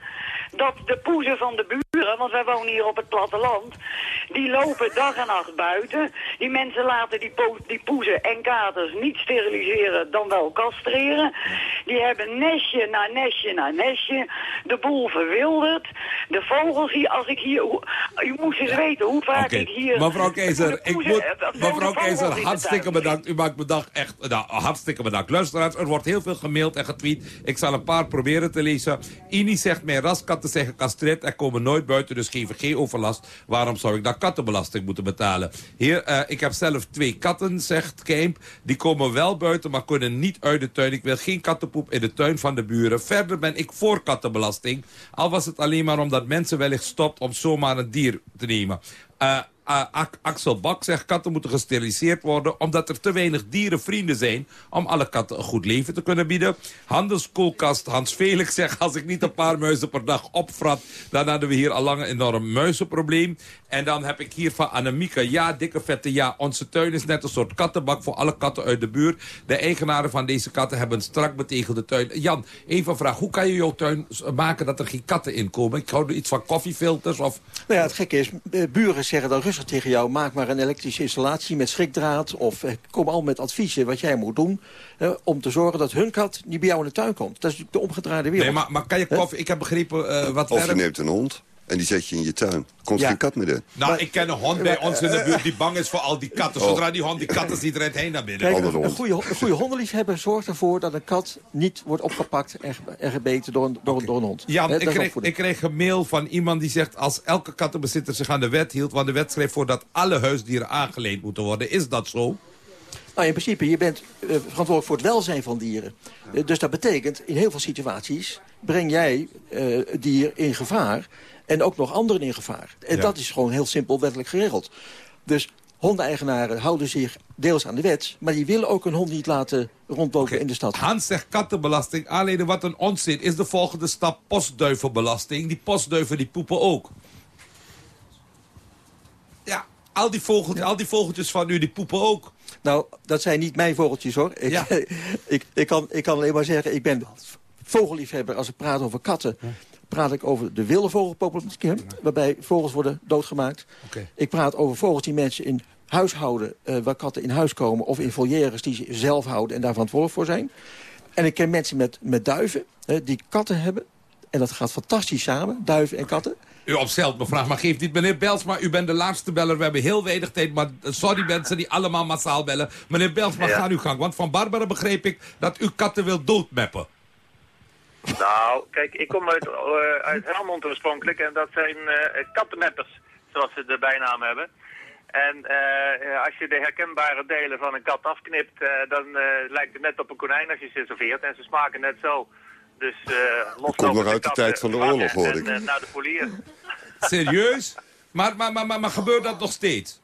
S32: Dat de poezen van de buren, want wij wonen hier op het platteland, die lopen dag en nacht buiten. Die mensen laten die, die poezen en katers niet steriliseren, dan wel castreren. Die hebben nestje na nestje na nestje. De boel verwilderd. De vogels hier, als ik hier... U moest eens weten hoe vaak ik hier...
S26: mevrouw Keizer, ik moet,
S32: eh, wilde
S26: mevrouw Keizer, hartstikke bedankt. U maakt me dag echt, nou, hartstikke bedankt. Luisteraars, er wordt heel veel gemaild en getweet. Ik zal een paar proberen te lezen. Ini zegt, mijn raskatten zijn gecastreerd en komen nooit buiten, dus geen overlast. Waarom zou ik dan kattenbelasting moeten betalen? Heer, eh, ik heb zelf twee katten, zegt Keimp. Die komen wel buiten, maar kunnen niet uit de tuin. Ik wil geen kattenpoep in de tuin van de buren. Verder ben ik voor kattenbelasting. Al was het alleen maar omdat mensen wellicht stopt om zomaar een dier te nemen. Eh, Axel Bak zegt katten moeten gesteriliseerd worden... omdat er te weinig dierenvrienden zijn... om alle katten een goed leven te kunnen bieden. Handelskoelkast Hans Felix zegt... als ik niet een paar muizen per dag opvrat... dan hadden we hier al lang een enorm muizenprobleem. En dan heb ik hier van Annemieke... ja, dikke vette ja, onze tuin is net een soort kattenbak... voor alle katten uit de buurt. De eigenaren van deze katten hebben een strak betegelde tuin. Jan, even een vraag. Hoe kan je jouw tuin maken dat er geen katten in komen? Ik hou er iets van koffiefilters of...
S28: Nou ja, het gekke is, eh, buren zeggen dan rustig tegen jou... maak maar een elektrische installatie met schrikdraad... of eh, kom al met adviezen wat jij moet doen... eh, om te zorgen dat hun kat niet bij jou in de tuin komt. Dat is natuurlijk de omgedraaide wereld.
S26: Nee, maar, maar kan je koffie... Ik heb begrepen wat
S29: Of je neemt een hond en die zet je in je tuin. Komt
S28: Ja.
S29: geen kat meer in.
S26: Nou, ik ken een hond bij ons in de buurt die bang is voor al die katten.
S29: Oh.
S26: Zodra die hond die katten ziet, rent heen naar binnen.
S28: Kijk, een, een goede, een goede hondenliefhebber zorgt ervoor dat een kat niet wordt opgepakt en, en gebeten door een, door, door een hond. Dat
S26: ik kreeg, ik kreeg een mail van iemand die zegt... als elke kattenbezitter zich aan de wet hield... want de wet schreef voor dat alle huisdieren aangeleend moeten worden. Is dat zo?
S28: Nou, in principe, je bent eh, verantwoordelijk voor het welzijn van dieren. Eh, dus dat betekent, in heel veel situaties breng jij eh, het dier in gevaar... en ook nog anderen in gevaar. En
S26: Ja.
S28: dat is gewoon heel simpel wettelijk geregeld. Dus hondeneigenaren houden zich deels aan de wet... maar die willen ook een hond niet laten rondlopen in de stad.
S26: Hans zegt kattenbelasting. Alleen wat een onzin is de volgende stap postduivenbelasting. Die postduiven die poepen ook. Ja, al die, vogel, al die vogeltjes van u die poepen ook.
S28: Nou, dat zijn niet mijn vogeltjes, hoor. Ik,
S26: Ja.
S28: ik, ik, kan, ik kan alleen maar zeggen, ik ben vogelliefhebber. Als ik praat over katten, praat ik over de wilde vogelpopulatie... waarbij vogels worden doodgemaakt. Ik praat over vogels die mensen in huis houden... eh, waar katten in huis komen, of in volières die ze zelf houden... en daar verantwoordelijk voor zijn. En ik ken mensen met, met duiven, hè, die katten hebben... en dat gaat fantastisch samen, duiven en katten...
S26: U opstelt me vraag, maar geeft niet. Meneer Belsma, u bent de laatste beller. We hebben heel weinig tijd, maar sorry mensen die allemaal massaal bellen. Meneer Belsma,
S33: Ja.
S26: ga uw gang. Want van Barbara begreep ik dat u katten wil doodmeppen.
S33: Nou, kijk, ik kom uit, eh, uit Helmond oorspronkelijk en dat zijn eh kattenmeppers, zoals ze de bijnaam hebben. En eh, als je de herkenbare delen van een kat afknipt, eh, dan eh, lijkt het net op een konijn als je ze serveert. En ze smaken net zo. Dus eh los
S29: komt nog uit de tijd van de oorlog, hoor ik.
S33: En, naar de polier.
S26: Serieus? Maar, maar, maar, maar, maar gebeurt dat nog steeds?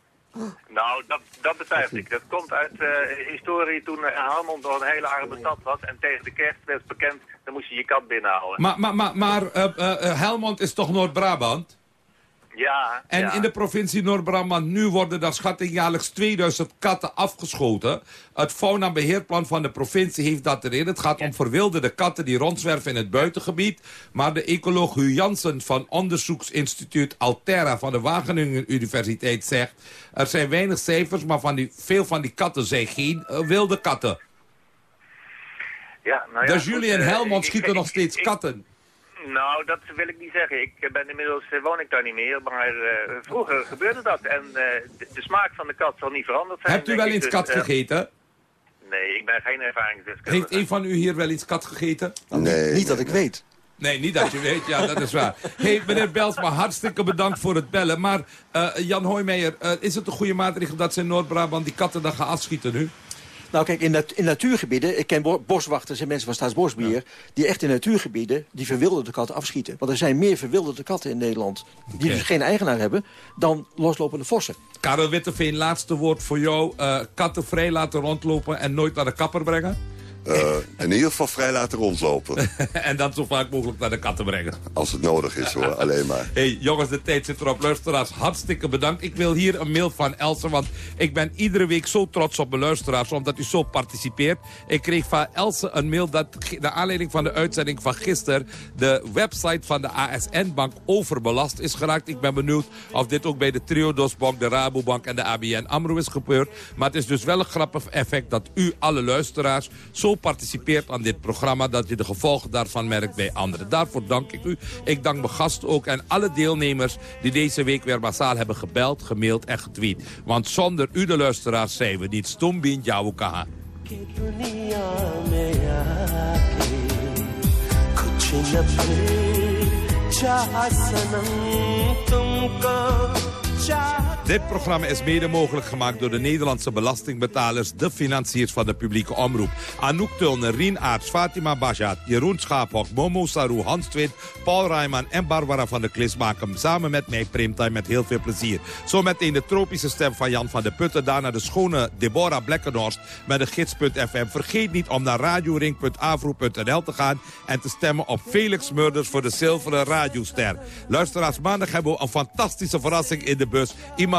S33: Nou, dat, dat betwijfel ik. Dat komt uit uh, historie toen Helmond nog een hele arme stad was. En tegen de kerst werd bekend, dan moest je je kat binnenhouden.
S26: Maar, maar, maar, maar uh, Helmond is toch Noord-Brabant?
S33: Ja.
S26: En in de provincie Noord-Brabant nu worden daar schatting jaarlijks 2000 katten afgeschoten. Het faunabeheerplan van de provincie heeft dat erin. Het gaat om verwilderde katten die rondzwerven in het buitengebied. Maar de ecoloog Hu Jansen van onderzoeksinstituut Altera van de Wageningen Universiteit zegt... er zijn weinig cijfers, maar van die, veel van die katten zijn geen uh, wilde katten.
S33: Ja, nou ja,
S26: dus jullie in Helmond schieten nog steeds katten?
S33: Nou, dat wil ik niet zeggen. Ik ben inmiddels, uh, woon ik daar niet meer, maar uh, vroeger gebeurde dat. En uh, de, de, smaak van de kat zal niet veranderd zijn.
S26: Hebt u wel eens
S33: dus,
S26: kat gegeten?
S33: Nee, ik ben geen ervaringsdeskundige.
S26: Heeft een van u hier wel eens kat gegeten?
S28: Nee. Niet dat ik weet.
S26: Nee, niet dat je weet. Ja, dat is waar. hey, meneer Belsma, hartstikke bedankt voor het bellen. Maar Jan Hoijmeijer, is het een goede maatregel dat ze in Noord-Brabant die katten dan gaan afschieten nu?
S28: Nou kijk, in, nat in natuurgebieden, ik ken boswachters en mensen van Staatsbosbeheer... die echt in natuurgebieden die verwilderde katten afschieten. Want er zijn meer verwilderde katten in Nederland... die dus geen eigenaar hebben, dan loslopende vossen.
S26: Karel Witteveen, laatste woord voor jou. Uh, katten vrij laten rondlopen en nooit naar de kapper brengen?
S29: Uh, in ieder geval vrij laten rondlopen.
S26: en dan zo vaak mogelijk naar de katten brengen.
S29: Als het nodig is hoor, alleen maar.
S26: hey, jongens, de tijd zit erop. Luisteraars, hartstikke bedankt. Ik wil hier een mail van Else, want ik ben iedere week zo trots op mijn luisteraars... omdat u zo participeert. Ik kreeg van Else een mail dat de aanleiding van de uitzending van gisteren... de website van de ASN-bank overbelast is geraakt. Ik ben benieuwd of dit ook bij de Triodos-bank, de Rabobank en de ABN AMRO is gebeurd. Maar het is dus wel een grappig effect dat u, alle luisteraars... zo participeert aan dit programma... dat je de gevolgen daarvan merkt bij anderen. Daarvoor dank ik u. Ik dank mijn gast ook en alle deelnemers... die deze week weer massaal hebben gebeld, gemaild en getweet. Want zonder u, de luisteraars, zijn we niet. Stombien Jawukaha. Dit programma is mede mogelijk gemaakt door de Nederlandse belastingbetalers... de financiers van de publieke omroep. Anouk Tulner, Rien Aarts, Fatima Bajat, Jeroen Schaaphok... Momo Saru, Hans Twit, Paul Rijman en Barbara van der Klis... maken samen met mij Primtime met heel veel plezier. Zo meteen de tropische stem van Jan van der Putten... daarna de schone Deborah Blekkenhorst met de gids.fm. Vergeet niet om naar radioring.avro.nl te gaan... en te stemmen op Felix Murders voor de zilveren radioster. Luisteraars, maandag hebben we een fantastische verrassing in de bus. Iemand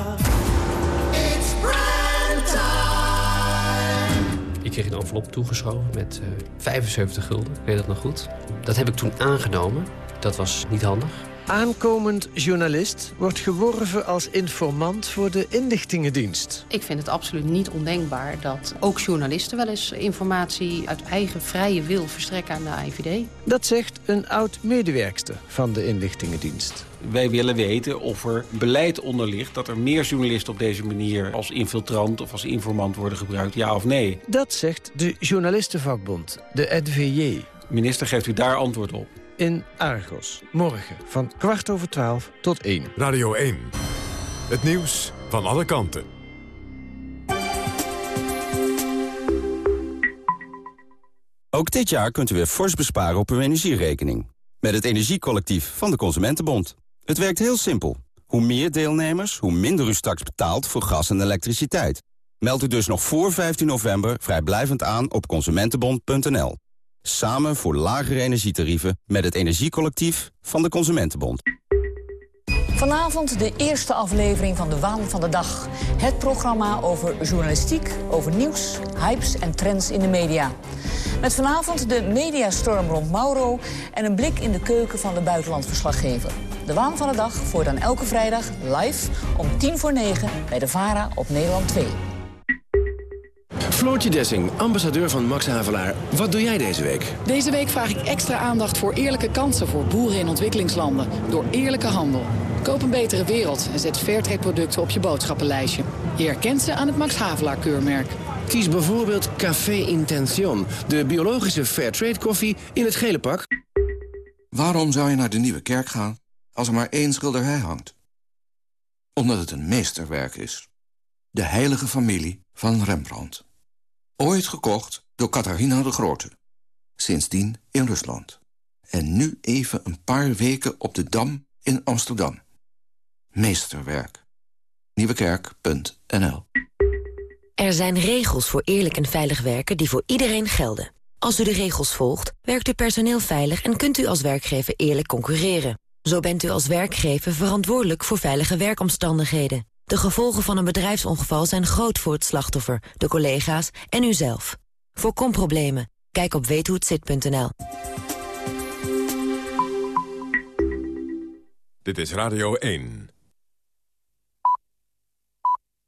S34: Ik kreeg een envelop toegeschoven met uh, 75 gulden. Ik weet dat nog goed. Dat heb ik toen aangenomen. Dat was niet handig.
S35: Aankomend journalist wordt geworven als informant voor de inlichtingendienst.
S36: Ik vind het absoluut niet ondenkbaar dat ook journalisten wel eens informatie uit eigen vrije wil verstrekken aan de AIVD.
S35: Dat zegt een oud-medewerkster van de inlichtingendienst.
S37: Wij willen weten of er beleid onder ligt dat er meer journalisten op deze manier als infiltrant of als informant worden gebruikt, ja of nee.
S35: Dat zegt de journalistenvakbond, de NVJ.
S37: Minister, geeft u daar antwoord op?
S35: In Argos. Morgen van kwart over twaalf tot één.
S1: Radio 1. Het nieuws van alle kanten.
S38: Ook dit jaar kunt u weer fors besparen op uw energierekening. Met het Energiecollectief van de Consumentenbond. Het werkt heel simpel. Hoe meer deelnemers, hoe minder u straks betaalt voor gas en elektriciteit. Meld u dus nog voor 15 november vrijblijvend aan op consumentenbond.nl. Samen voor lagere energietarieven met het Energiecollectief van de Consumentenbond.
S39: Vanavond de eerste aflevering van De Waan van de Dag. Het programma over journalistiek, over nieuws, hypes en trends in de media. Met vanavond de mediastorm rond Mauro... en een blik in de keuken van de buitenlandverslaggever. De Waan van de Dag voor dan elke vrijdag live om tien voor negen... bij de VARA op Nederland 2.
S40: Floortje Dessing, ambassadeur van Max Havelaar. Wat doe jij deze week?
S41: Deze week vraag ik extra aandacht voor eerlijke kansen voor boeren in ontwikkelingslanden. Door eerlijke handel.
S42: Koop een betere wereld en zet Fairtrade producten op je boodschappenlijstje. Je herkent ze aan het Max Havelaar keurmerk.
S40: Kies bijvoorbeeld Café Intention, de biologische Fairtrade koffie in het gele pak.
S43: Waarom zou je naar de Nieuwe Kerk gaan als er maar één schilderij hangt? Omdat het een meesterwerk is. De heilige familie van Rembrandt. Ooit gekocht door Catharina de Grote. Sindsdien in Rusland. En nu even een paar weken op de Dam in Amsterdam. Meesterwerk. Nieuwekerk.nl
S44: Er zijn regels voor eerlijk en veilig werken die voor iedereen gelden. Als u de regels volgt, werkt uw personeel veilig... en kunt u als werkgever eerlijk concurreren. Zo bent u als werkgever verantwoordelijk voor veilige werkomstandigheden. De gevolgen van een bedrijfsongeval zijn groot voor het slachtoffer, de collega's en uzelf. Voorkom problemen. Kijk op weethohetzit.nl.
S1: Dit is Radio 1.